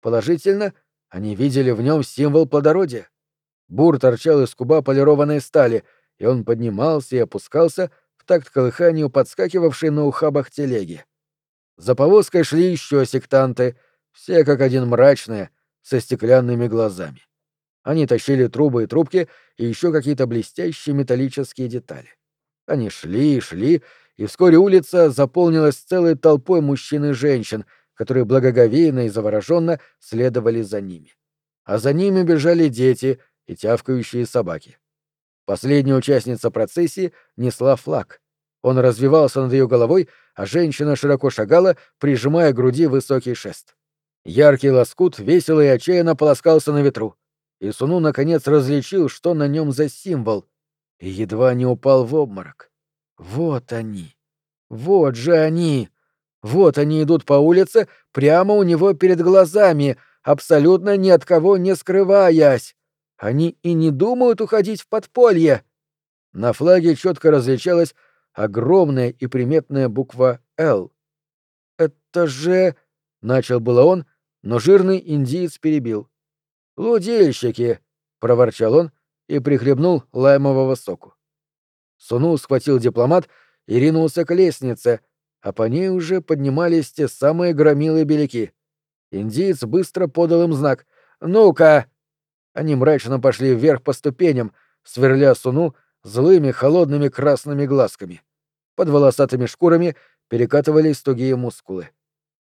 Положительно, они видели в нем символ плодородия. Бур торчал из куба полированной стали, и он поднимался и опускался в такт колыханию подскакивавшей на ухабах телеги. За повозкой шли еще сектанты, все как один мрачные, со стеклянными глазами. Они тащили трубы и трубки и еще какие-то блестящие металлические детали. Они шли и шли, и вскоре улица заполнилась целой толпой мужчин и женщин, которые благоговейно и завороженно следовали за ними. А за ними бежали дети и тявкающие собаки. Последняя участница процессии несла флаг. Он развивался над ее головой, а женщина широко шагала, прижимая к груди высокий шест. Яркий лоскут весело и отчаянно полоскался на ветру и Суну наконец различил, что на нем за символ, и едва не упал в обморок. Вот они! Вот же они! Вот они идут по улице прямо у него перед глазами, абсолютно ни от кого не скрываясь. Они и не думают уходить в подполье. На флаге четко различалась огромная и приметная буква «Л». «Это же...» — начал было он, но жирный индиец перебил. «Лудильщики!» — проворчал он и прихлебнул лаймового соку. Суну схватил дипломат и ринулся к лестнице, а по ней уже поднимались те самые громилы беляки. Индиец быстро подал им знак. «Ну-ка!» Они мрачно пошли вверх по ступеням, сверля Суну злыми холодными красными глазками. Под волосатыми шкурами перекатывались тугие мускулы.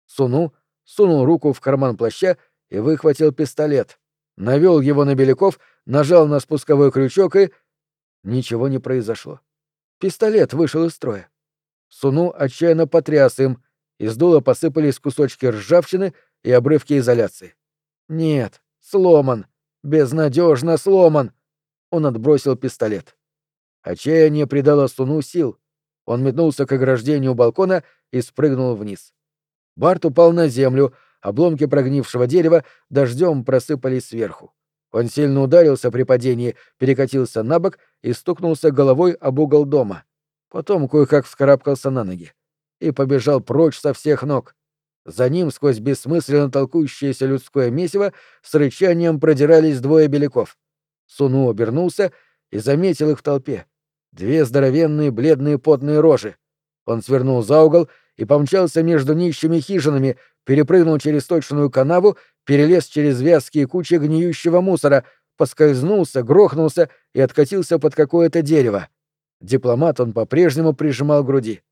Суну сунул руку в карман плаща и выхватил пистолет навел его на Беляков, нажал на спусковой крючок и... Ничего не произошло. Пистолет вышел из строя. Суну отчаянно потряс им, из дула посыпались кусочки ржавчины и обрывки изоляции. Нет, сломан, безнадежно сломан. Он отбросил пистолет. Отчаяние придало Суну сил. Он метнулся к ограждению балкона и спрыгнул вниз. Барт упал на землю, обломки прогнившего дерева дождем просыпались сверху. Он сильно ударился при падении, перекатился на бок и стукнулся головой об угол дома. Потом кое-как вскарабкался на ноги и побежал прочь со всех ног. За ним сквозь бессмысленно толкующееся людское месиво с рычанием продирались двое беляков. Суну обернулся и заметил их в толпе. Две здоровенные бледные потные рожи. Он свернул за угол и помчался между нищими хижинами, перепрыгнул через точную канаву, перелез через вязкие кучи гниющего мусора, поскользнулся, грохнулся и откатился под какое-то дерево. Дипломат он по-прежнему прижимал груди.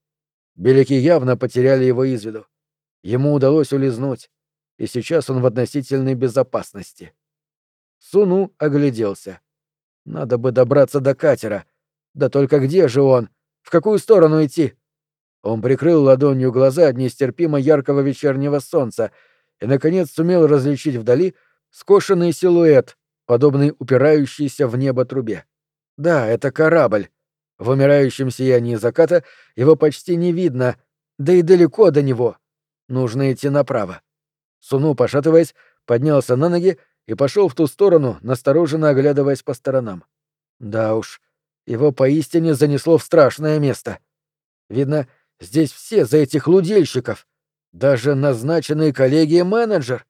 Беляки явно потеряли его из виду. Ему удалось улизнуть, и сейчас он в относительной безопасности. Суну огляделся. Надо бы добраться до катера. Да только где же он? В какую сторону идти? Он прикрыл ладонью глаза от нестерпимо яркого вечернего солнца и, наконец, сумел различить вдали скошенный силуэт, подобный упирающийся в небо трубе. Да, это корабль. В умирающем сиянии заката его почти не видно, да и далеко до него. Нужно идти направо. Суну, пошатываясь, поднялся на ноги и пошел в ту сторону, настороженно оглядываясь по сторонам. Да уж, его поистине занесло в страшное место. Видно, здесь все за этих лудильщиков. Даже назначенный коллегией менеджер.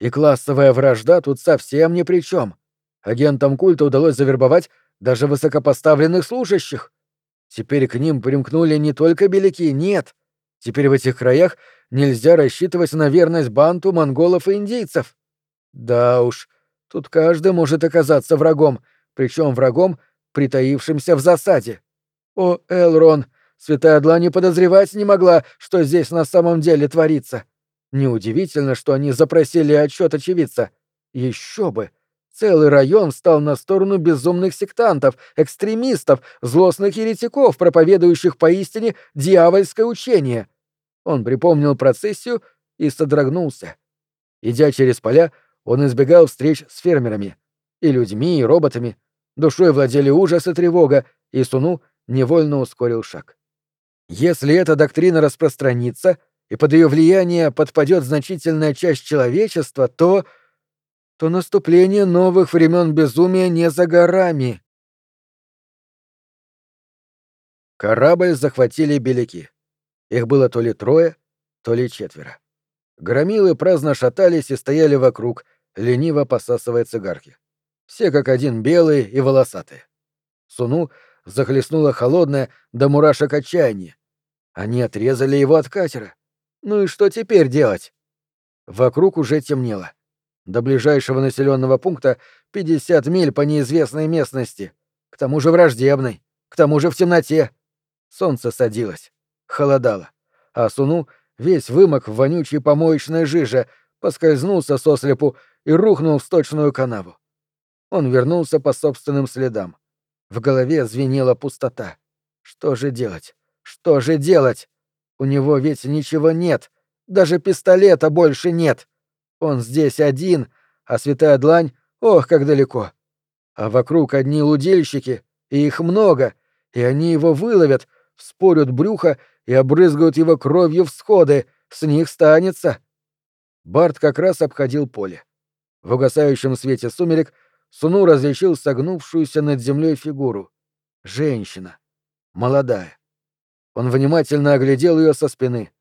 И классовая вражда тут совсем ни при чем. Агентам культа удалось завербовать даже высокопоставленных служащих. Теперь к ним примкнули не только беляки, нет. Теперь в этих краях нельзя рассчитывать на верность банту, монголов и индейцев. Да уж, тут каждый может оказаться врагом, причем врагом, притаившимся в засаде. О, Элрон, святая Длань не подозревать не могла, что здесь на самом деле творится. Неудивительно, что они запросили отчет очевидца. Еще бы! Целый район встал на сторону безумных сектантов, экстремистов, злостных еретиков, проповедующих поистине дьявольское учение. Он припомнил процессию и содрогнулся. Идя через поля, он избегал встреч с фермерами. И людьми, и роботами. Душой владели ужас и тревога, и Суну невольно ускорил шаг. Если эта доктрина распространится, и под ее влияние подпадет значительная часть человечества, то то наступление новых времен безумия не за горами. Корабль захватили беляки. Их было то ли трое, то ли четверо. Громилы праздно шатались и стояли вокруг, лениво посасывая цигарки. Все как один белые и волосатые. Суну захлестнула холодное до мурашек отчаяние. Они отрезали его от катера. Ну и что теперь делать? Вокруг уже темнело. До ближайшего населенного пункта 50 миль по неизвестной местности. К тому же враждебной. К тому же в темноте. Солнце садилось. Холодало. А Суну весь вымок в вонючей помоечной жиже, поскользнулся сослепу и рухнул в сточную канаву. Он вернулся по собственным следам. В голове звенела пустота. Что же делать? Что же делать? У него ведь ничего нет. Даже пистолета больше нет. Он здесь один, а святая длань, ох, как далеко. А вокруг одни лудильщики, и их много, и они его выловят, вспорют брюхо и обрызгают его кровью всходы, с них станется. Барт как раз обходил поле. В угасающем свете сумерек Суну различил согнувшуюся над землей фигуру. Женщина. Молодая. Он внимательно оглядел ее со спины.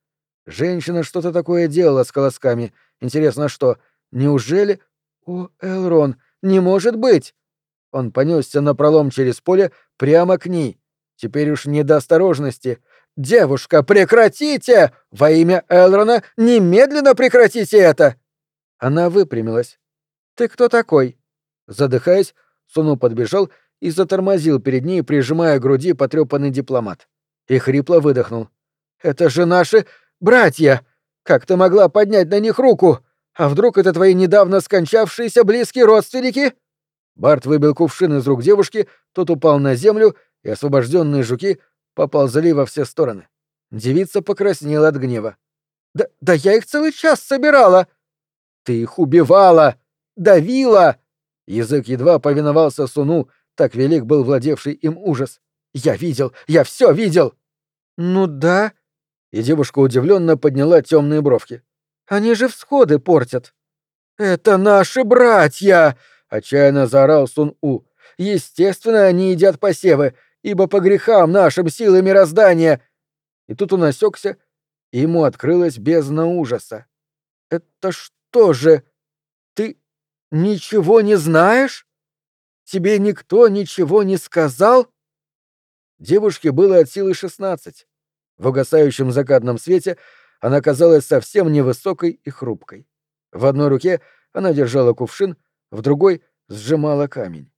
Женщина что-то такое делала с колосками — Интересно, что? Неужели... О, Элрон, не может быть! Он понесся на пролом через поле прямо к ней. Теперь уж не до осторожности. «Девушка, прекратите! Во имя Элрона немедленно прекратите это!» Она выпрямилась. «Ты кто такой?» Задыхаясь, Суну подбежал и затормозил перед ней, прижимая к груди потрепанный дипломат. И хрипло выдохнул. «Это же наши братья! Как ты могла поднять на них руку? А вдруг это твои недавно скончавшиеся близкие родственники?» Барт выбил кувшин из рук девушки, тот упал на землю, и освобожденные жуки поползли во все стороны. Девица покраснела от гнева. «Да, да я их целый час собирала!» «Ты их убивала! Давила!» Язык едва повиновался Суну, так велик был владевший им ужас. «Я видел! Я все видел!» «Ну да», и девушка удивленно подняла темные бровки. «Они же всходы портят!» «Это наши братья!» — отчаянно заорал Сун-У. «Естественно, они едят посевы, ибо по грехам нашим силы мироздания!» И тут он осекся, и ему открылась бездна ужаса. «Это что же? Ты ничего не знаешь? Тебе никто ничего не сказал?» Девушке было от силы шестнадцать. В угасающем закатном свете она казалась совсем невысокой и хрупкой. В одной руке она держала кувшин, в другой сжимала камень.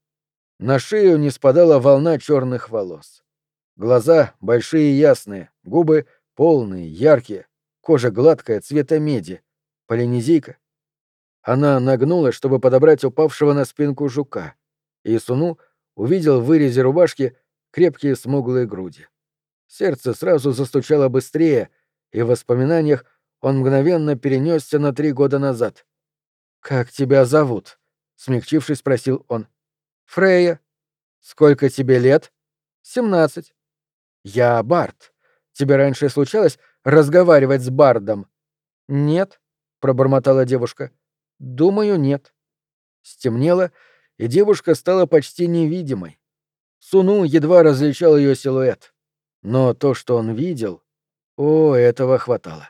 На шею не спадала волна черных волос. Глаза большие и ясные, губы полные, яркие, кожа гладкая, цвета меди, полинезийка. Она нагнулась, чтобы подобрать упавшего на спинку жука, и Суну увидел в вырезе рубашки крепкие смуглые груди. Сердце сразу застучало быстрее, и в воспоминаниях он мгновенно перенесся на три года назад. «Как тебя зовут?» — смягчившись, спросил он. «Фрея. Сколько тебе лет?» «Семнадцать». «Я Барт. Тебе раньше случалось разговаривать с Бардом?» «Нет», — пробормотала девушка. «Думаю, нет». Стемнело, и девушка стала почти невидимой. Суну едва различал ее силуэт. Но то, что он видел, о, этого хватало.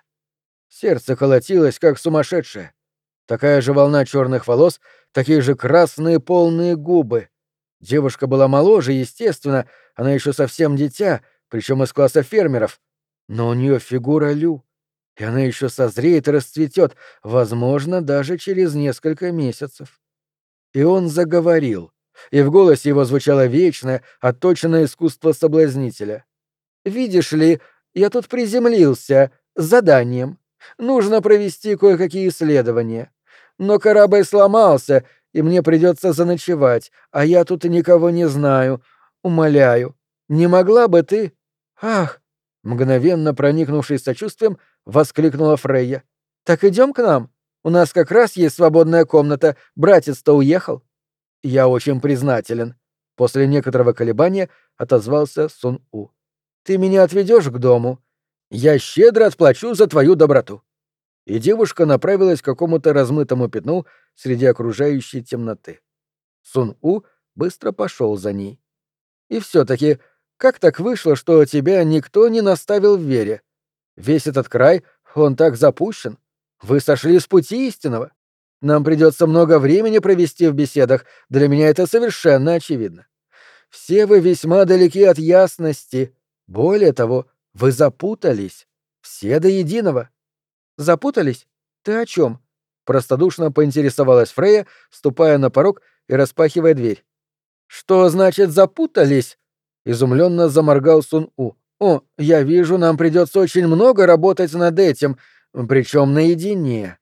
Сердце колотилось, как сумасшедшее. Такая же волна черных волос, такие же красные полные губы. Девушка была моложе, естественно, она еще совсем дитя, причем из класса фермеров. Но у нее фигура Лю, и она еще созреет и расцветет, возможно, даже через несколько месяцев. И он заговорил, и в голосе его звучало вечное, отточенное искусство соблазнителя. «Видишь ли, я тут приземлился с заданием. Нужно провести кое-какие исследования. Но корабль сломался, и мне придется заночевать, а я тут никого не знаю. Умоляю, не могла бы ты...» «Ах!» — мгновенно проникнувшись сочувствием, воскликнула Фрейя. «Так идем к нам. У нас как раз есть свободная комната. Братец-то уехал». «Я очень признателен», — после некоторого колебания отозвался Сун-У. «Ты меня отведешь к дому? Я щедро отплачу за твою доброту». И девушка направилась к какому-то размытому пятну среди окружающей темноты. Сун-У быстро пошел за ней. «И все-таки, как так вышло, что тебя никто не наставил в вере? Весь этот край, он так запущен. Вы сошли с пути истинного. Нам придется много времени провести в беседах, для меня это совершенно очевидно. Все вы весьма далеки от ясности. Более того, вы запутались. Все до единого. Запутались? Ты о чем? Простодушно поинтересовалась Фрея, ступая на порог и распахивая дверь. Что значит запутались? Изумленно заморгал Сун У. О, я вижу, нам придется очень много работать над этим, причем наедине.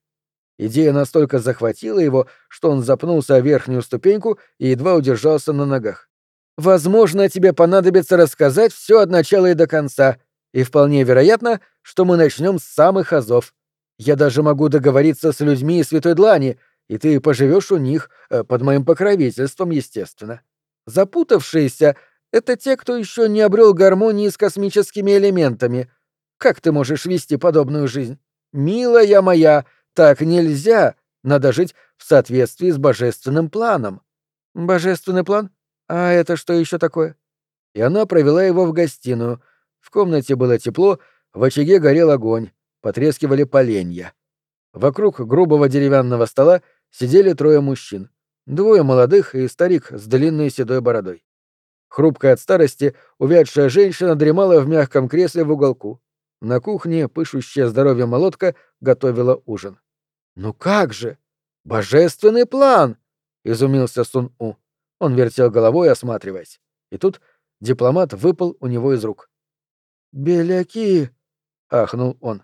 Идея настолько захватила его, что он запнулся о верхнюю ступеньку и едва удержался на ногах. Возможно, тебе понадобится рассказать все от начала и до конца, и вполне вероятно, что мы начнем с самых азов. Я даже могу договориться с людьми из Святой Длани, и ты поживешь у них, э, под моим покровительством, естественно. Запутавшиеся — это те, кто еще не обрел гармонии с космическими элементами. Как ты можешь вести подобную жизнь? Милая моя, так нельзя. Надо жить в соответствии с божественным планом. Божественный план? А это что еще такое? И она провела его в гостиную. В комнате было тепло, в очаге горел огонь, потрескивали поленья. Вокруг грубого деревянного стола сидели трое мужчин. Двое молодых и старик с длинной седой бородой. Хрупкая от старости, увядшая женщина дремала в мягком кресле в уголку. На кухне, пышущая здоровьем молотка, готовила ужин. «Ну как же? Божественный план!» — изумился Сун-У. Он вертел головой, осматриваясь. И тут дипломат выпал у него из рук. «Беляки!» — ахнул он.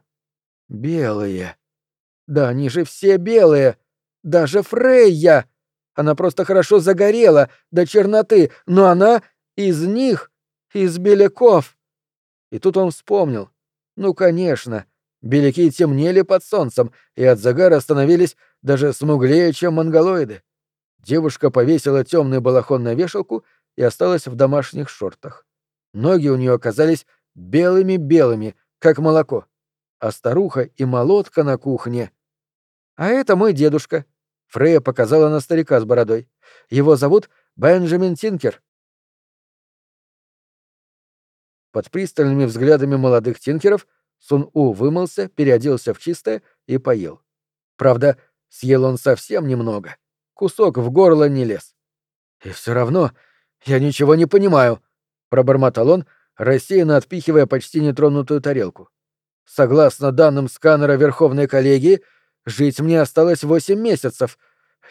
«Белые! Да они же все белые! Даже Фрейя! Она просто хорошо загорела до черноты, но она из них, из беляков!» И тут он вспомнил. Ну, конечно. Беляки темнели под солнцем и от загара становились даже смуглее, чем монголоиды. Девушка повесила темный балахон на вешалку и осталась в домашних шортах. Ноги у нее оказались белыми-белыми, как молоко. А старуха и молотка на кухне. А это мой дедушка. Фрея показала на старика с бородой. Его зовут Бенджамин Тинкер. Под пристальными взглядами молодых тинкеров Сун-У вымылся, переоделся в чистое и поел. Правда, съел он совсем немного. Кусок в горло не лез. «И все равно я ничего не понимаю», — пробормотал он, рассеянно отпихивая почти нетронутую тарелку. «Согласно данным сканера Верховной коллегии, жить мне осталось восемь месяцев.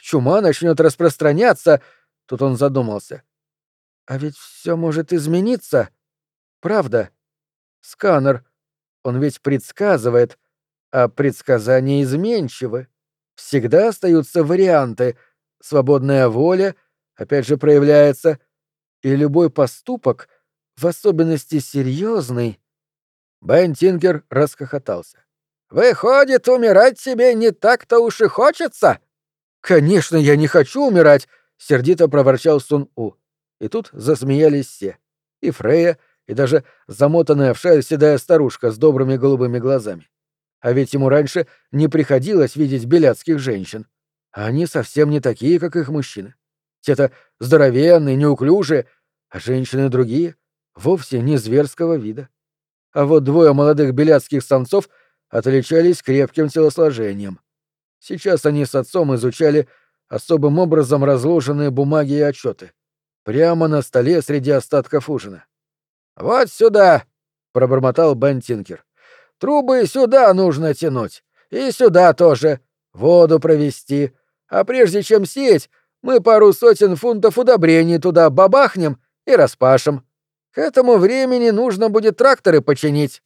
Чума начнет распространяться...» Тут он задумался. «А ведь все может измениться», Правда. Сканер. Он ведь предсказывает, а предсказания изменчивы. Всегда остаются варианты. Свободная воля, опять же, проявляется. И любой поступок, в особенности серьезный. Бен Тинкер расхохотался. «Выходит, умирать тебе не так-то уж и хочется?» «Конечно, я не хочу умирать!» — сердито проворчал Сун-У. И тут засмеялись все. И Фрея, и даже замотанная в шаль седая старушка с добрыми голубыми глазами. А ведь ему раньше не приходилось видеть белядских женщин. А они совсем не такие, как их мужчины. Те-то здоровенные, неуклюжие, а женщины другие, вовсе не зверского вида. А вот двое молодых беляцких самцов отличались крепким телосложением. Сейчас они с отцом изучали особым образом разложенные бумаги и отчеты. Прямо на столе среди остатков ужина. «Вот сюда!» — пробормотал Бен Тинкер. «Трубы сюда нужно тянуть. И сюда тоже. Воду провести. А прежде чем сеять, мы пару сотен фунтов удобрений туда бабахнем и распашем. К этому времени нужно будет тракторы починить.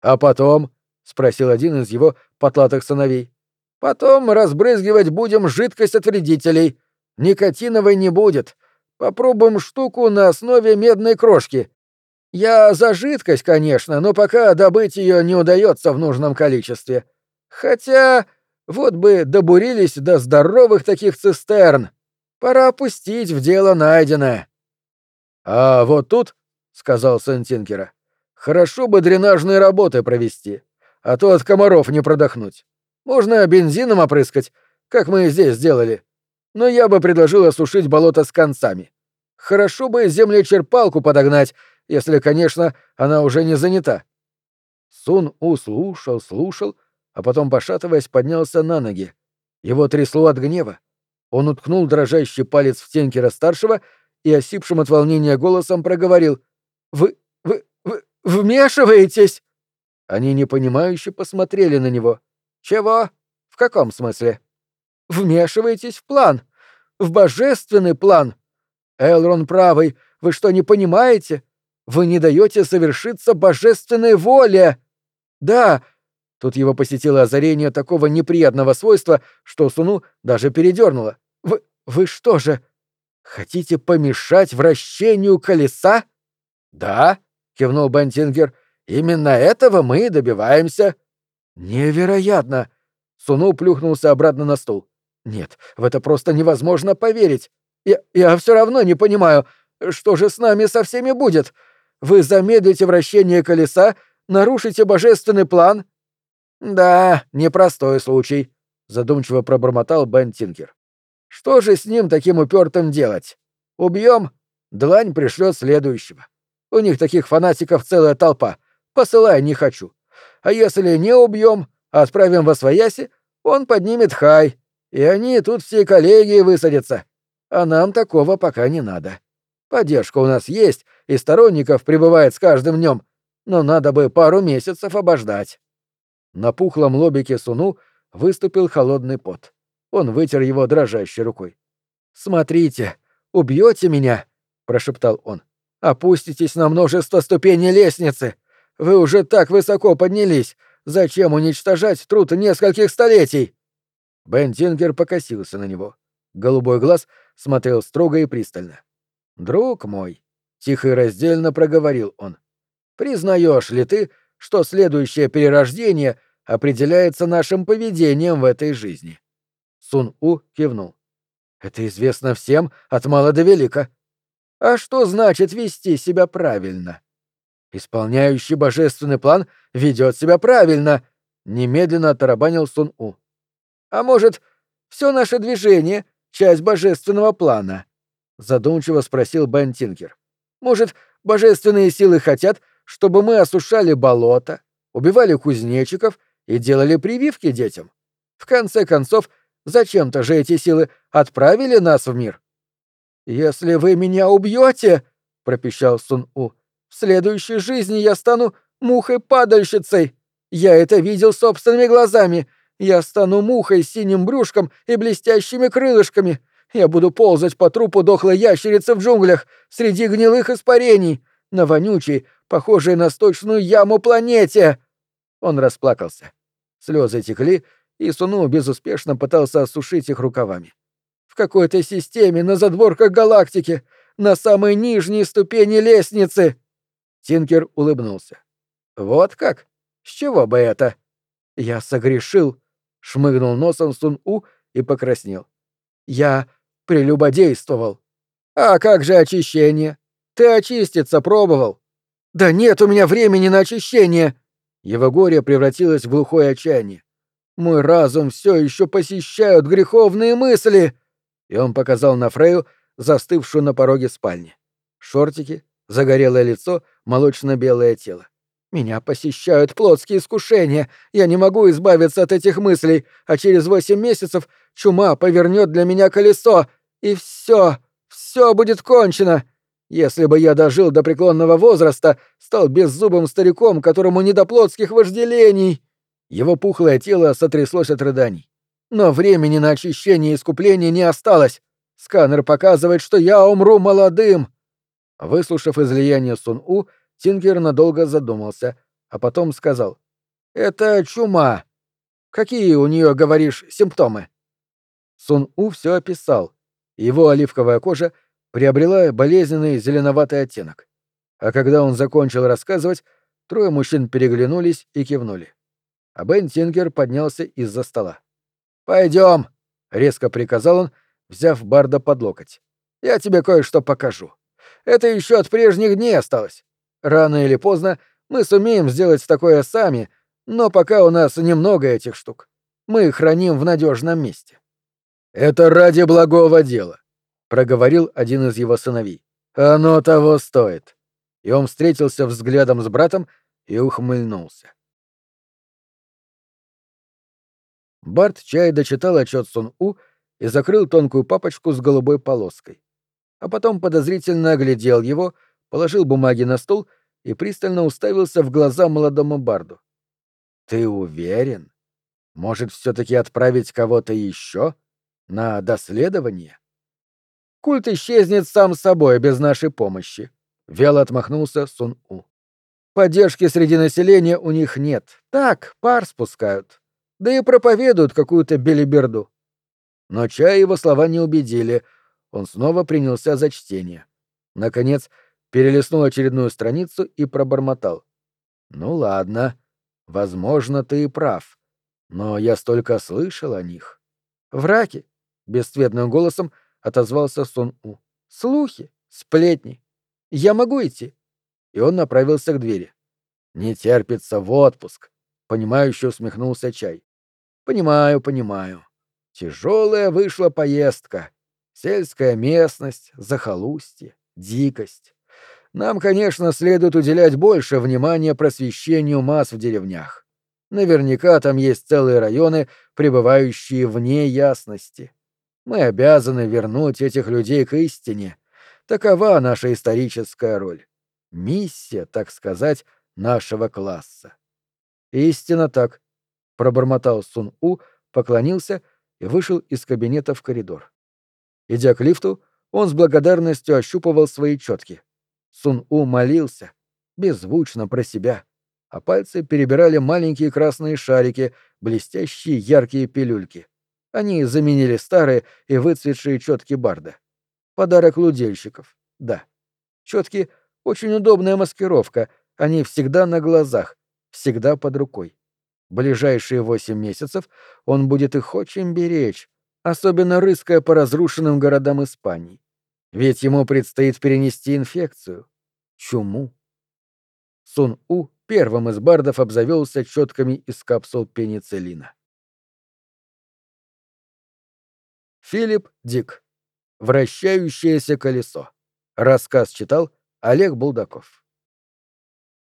А потом, — спросил один из его потлатых сыновей, — потом разбрызгивать будем жидкость от вредителей. Никотиновой не будет. Попробуем штуку на основе медной крошки. Я за жидкость, конечно, но пока добыть ее не удается в нужном количестве. Хотя вот бы добурились до здоровых таких цистерн. Пора опустить в дело найденное. — А вот тут, — сказал сын хорошо бы дренажные работы провести, а то от комаров не продохнуть. Можно бензином опрыскать, как мы здесь сделали. Но я бы предложил осушить болото с концами. Хорошо бы землечерпалку подогнать, если, конечно, она уже не занята. Сун У слушал, слушал, а потом, пошатываясь, поднялся на ноги. Его трясло от гнева. Он уткнул дрожащий палец в Тенкера-старшего и осипшим от волнения голосом проговорил «Вы... вы... вы... вмешиваетесь?» Они непонимающе посмотрели на него. «Чего? В каком смысле?» «Вмешиваетесь в план. В божественный план. Элрон правый, вы что, не понимаете? Вы не даете совершиться божественной воле!» «Да, Тут его посетило озарение такого неприятного свойства, что Суну даже передернуло. «Вы... вы что же, хотите помешать вращению колеса?» «Да», — кивнул Бентингер, — «именно этого мы и добиваемся». «Невероятно!» Суну плюхнулся обратно на стул. «Нет, в это просто невозможно поверить. Я, я все равно не понимаю, что же с нами со всеми будет. Вы замедлите вращение колеса, нарушите божественный план, «Да, непростой случай», — задумчиво пробормотал Бен. «Что же с ним таким упертым делать? Убьем? Длань пришлет следующего. У них таких фанатиков целая толпа. Посылай не хочу. А если не убьем, отправим во свояси, он поднимет хай, и они тут все коллеги высадятся. А нам такого пока не надо. Поддержка у нас есть, и сторонников прибывает с каждым днем, но надо бы пару месяцев обождать». На пухлом лобике Суну выступил холодный пот. Он вытер его дрожащей рукой. «Смотрите, убьете меня!» — прошептал он. «Опуститесь на множество ступеней лестницы! Вы уже так высоко поднялись! Зачем уничтожать труд нескольких столетий?» Бен Тингер покосился на него. Голубой глаз смотрел строго и пристально. «Друг мой», — тихо и раздельно проговорил он, — «признаешь ли ты, что следующее перерождение определяется нашим поведением в этой жизни. Сун-У кивнул. Это известно всем от мала до велика. А что значит вести себя правильно? Исполняющий божественный план ведет себя правильно, немедленно оторобанил Сун-У. А может, все наше движение — часть божественного плана? Задумчиво спросил Бен Тинкер. Может, божественные силы хотят, чтобы мы осушали болото, убивали кузнечиков и делали прививки детям. В конце концов, зачем-то же эти силы отправили нас в мир. «Если вы меня убьете, пропищал Сун-У, — «в следующей жизни я стану мухой-падальщицей. Я это видел собственными глазами. Я стану мухой с синим брюшком и блестящими крылышками. Я буду ползать по трупу дохлой ящерицы в джунглях среди гнилых испарений, на вонючей, похожей на сточную яму планете!» Он расплакался. Слезы текли, и Суну безуспешно пытался осушить их рукавами. «В какой-то системе на задворках галактики, на самой нижней ступени лестницы!» Тинкер улыбнулся. «Вот как? С чего бы это?» «Я согрешил», — шмыгнул носом Сун-У и покраснел. «Я прелюбодействовал». «А как же очищение? Ты очиститься пробовал?» «Да нет у меня времени на очищение!» Его горе превратилось в глухое отчаяние. «Мой разум все еще посещают греховные мысли!» И он показал на Фрею, застывшую на пороге спальни. Шортики, загорелое лицо, молочно-белое тело. Меня посещают плотские искушения, я не могу избавиться от этих мыслей, а через восемь месяцев чума повернет для меня колесо, и все, все будет кончено. Если бы я дожил до преклонного возраста, стал беззубым стариком, которому не до плотских вожделений. Его пухлое тело сотряслось от рыданий. Но времени на очищение и искупление не осталось. Сканер показывает, что я умру молодым. Выслушав излияние Сун-У, Тингер надолго задумался, а потом сказал. «Это чума. Какие у нее, говоришь, симптомы?» Сун-У все описал. Его оливковая кожа приобрела болезненный зеленоватый оттенок. А когда он закончил рассказывать, трое мужчин переглянулись и кивнули. А Бен Тингер поднялся из-за стола. Пойдем, резко приказал он, взяв Барда под локоть. «Я тебе кое-что покажу. Это еще от прежних дней осталось. Рано или поздно мы сумеем сделать такое сами, но пока у нас немного этих штук. Мы их храним в надежном месте. Это ради благого дела, проговорил один из его сыновей. Оно того стоит. И он встретился взглядом с братом и ухмыльнулся. Барт чай дочитал отчет Сун У и закрыл тонкую папочку с голубой полоской. А потом подозрительно оглядел его, положил бумаги на стол и пристально уставился в глаза молодому барду. «Ты уверен? Может, все-таки отправить кого-то еще? На доследование?» «Культ исчезнет сам собой без нашей помощи», — вяло отмахнулся Сун-У. «Поддержки среди населения у них нет. Так, пар спускают. Да и проповедуют какую-то белиберду». Но чай его слова не убедили. Он снова принялся за чтение. Наконец, перелистнул очередную страницу и пробормотал. «Ну ладно, возможно, ты и прав, но я столько слышал о них». «Враки!» — бесцветным голосом отозвался Сон-У. «Слухи, сплетни. Я могу идти?» И он направился к двери. «Не терпится в отпуск», — понимающе усмехнулся Чай. «Понимаю, понимаю. Тяжелая вышла поездка. Сельская местность, захолустье, дикость. Нам, конечно, следует уделять больше внимания просвещению масс в деревнях. Наверняка там есть целые районы, пребывающие вне ясности. Мы обязаны вернуть этих людей к истине. Такова наша историческая роль. Миссия, так сказать, нашего класса. Истинно так, пробормотал Сун-У, поклонился и вышел из кабинета в коридор. Идя к лифту, он с благодарностью ощупывал свои четки. Сун-У молился, беззвучно про себя, а пальцы перебирали маленькие красные шарики, блестящие яркие пилюльки. Они заменили старые и выцветшие четки Барда. Подарок лудельщиков, да. Четки — очень удобная маскировка, они всегда на глазах, всегда под рукой. Ближайшие восемь месяцев он будет их очень беречь, особенно рыская по разрушенным городам Испании. Ведь ему предстоит перенести инфекцию. Чуму. Сун-У первым из бардов обзавелся четками из капсул пенициллина. Филипп Дик. Вращающееся колесо. Рассказ читал Олег Булдаков.